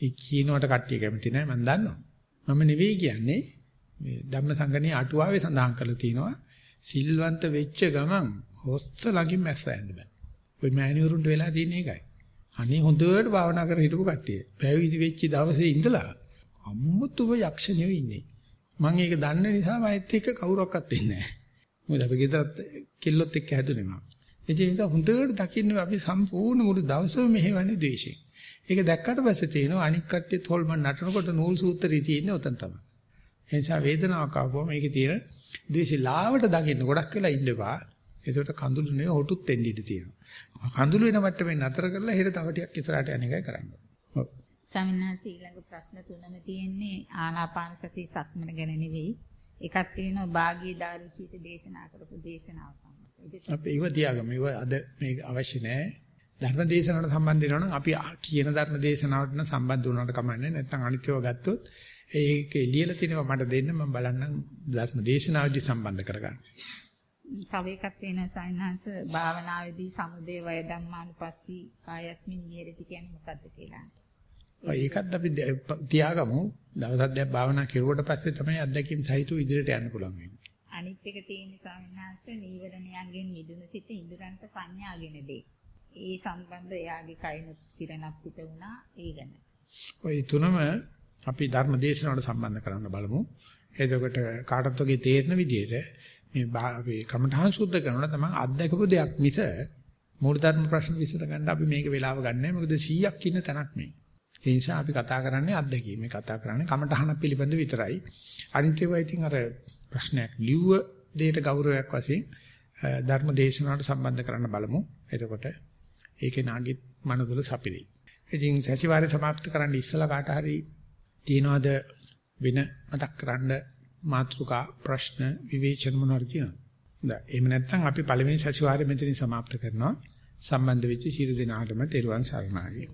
ඒ කියනවට කට්ටිය කැමති නැහැ මම දන්නවා. මම නෙවෙයි කියන්නේ මේ ධම්මසංගණේ අටුවාවේ සඳහන් කරලා තියෙනවා සිල්වන්ත වෙච්ච ගමන් හොස්ස ළඟින් මැස්ස යන්න බෑ. ওই මෑණිවරුන්ට වෙලා තියෙන එකයි. අනේ හොඳට භාවනා කර හිටපු කට්ටිය. පැවිදි වෙච්ච දවසේ ඉඳලා අමුතුම යක්ෂණියෝ ඉන්නේ. මම ඒක දන්න නිසා මයිත් එක්ක කවුරක්වත් ඉන්නේ නැහැ. මොකද අපි ගෙදරත් කෙල්ලොත් එක්ක හැදුනේ මම. ඒ නිසා හොඳට දකින්න අපි සම්පූර්ණ මුළු දවසම මෙහෙවන්නේ ද්වේෂයෙන්. ඒක දැක්කට පස්සේ තේනවා අනික් කට්ටියත් හොල්මන් නටනකොට නූල් සූත්‍රය තියෙන්නේ උතන් තමයි. ඒ නිසා වේදනාවක් ආවම මේකේ තියෙන ද්වේෂي ලාවට දකින්න ගොඩක් වෙලා ඉන්න එපා. ඒකට කඳුළු නෙවෙයි හොටුත් එන්න ඉඩ තියෙනවා. කඳුළු වෙන මට්ටමේ නතර කරලා හෙට තව ටිකක් ඉස්සරහට යන එකයි කරන්න. ඔව්. ස්වාමීන් ඊළඟ ප්‍රශ්න තුනම තියෙන්නේ ආනාපාන සති සක්මන ගැන නෙවෙයි. එකක් තියෙනවා භාගී දාරුචීත දේශනා කරපු දේශනාව සම්බන්ධව. අපි ඒව තියාගමු. ඒව අද මේක අවශ්‍ය නැහැ. ධර්ම දේශනාවට සම්බන්ධ වෙනවා නම් අපි කියන ධර්ම දේශනාවට නම් සම්බන්ධ වුණාට කමන්නේ නැත්නම් අනිත්‍යව ගත්තොත් ඒක එළියලා තිනවා මට දෙන්න මම බලන්නම් ධර්ම දේශනාවදී සම්බන්ධ කරගන්න. තව එකක් තියෙනවා සයන්හන්ස භාවනාවේදී සමුදේ වය ධම්මානුපස්සී කායස්මින් නිරති කියන්නේ මොකද්ද කියලා. ඒකත් අපි තියාගමු. දවසක් දැන් භාවනා කෙරුවට පස්සේ තමයි අත්දැකීම් සහිතව ඉදිරියට යන්න පුළුවන් වෙන්නේ. අනිත් එක තියෙන ස්වාමීන් වහන්සේ නීවරණයන්ගෙන් මිදුණු සිට ඉඳුරන්ට සංඥාගෙන දෙයි. ඒ සම්බන්ධ එයාගේ කයිනුත් කිරණක් පිට වුණා ඒ ගැන. ඔය තුනම අපි ධර්ම දේශනාවට සම්බන්ධ කරන්න බලමු. එතකොට කාටත් වගේ තේරෙන විදිහට මේ අපි කමඨහං සුද්ධ කරනවා තමයි අත්දැකපු දෙයක් මිස මූල ධර්ම ප්‍රශ්න විසඳ ගන්න අපි මේක වෙලාව ගන්නෑ. මොකද 100ක් ඉන්න තැනක් මේ. ඒ නිසා අපි කතා කරන්නේ අත්දැකීම. මේ කතා කරන්නේ කමඨහන පිළිබඳ විතරයි. අනිත් ඒවා ඉතින් අර ප්‍රශ්නයක් ලිව්ව දෙයට ගෞරවයක් වශයෙන් ධර්ම දේශනාවට සම්බන්ධ කරන්න බලමු. එතකොට ඒකේ නාගිත් මනදුල සපිරි. ඉතින් සතිವಾರය સમાપ્ત කරන්න ඉස්සලා කාට හරි තියනවාද වෙන මතක් කරන්න මාතෘකා ප්‍රශ්න විවේචන මොනවාද තියෙනවද? හොඳයි. එහෙම නැත්නම් අපි පළවෙනි සතිವಾರය මෙතනින් સમાપ્ત කරනවා. සම්බන්ධ වෙච්ච සියලු දෙනාටම තෙරුවන් සරණයි.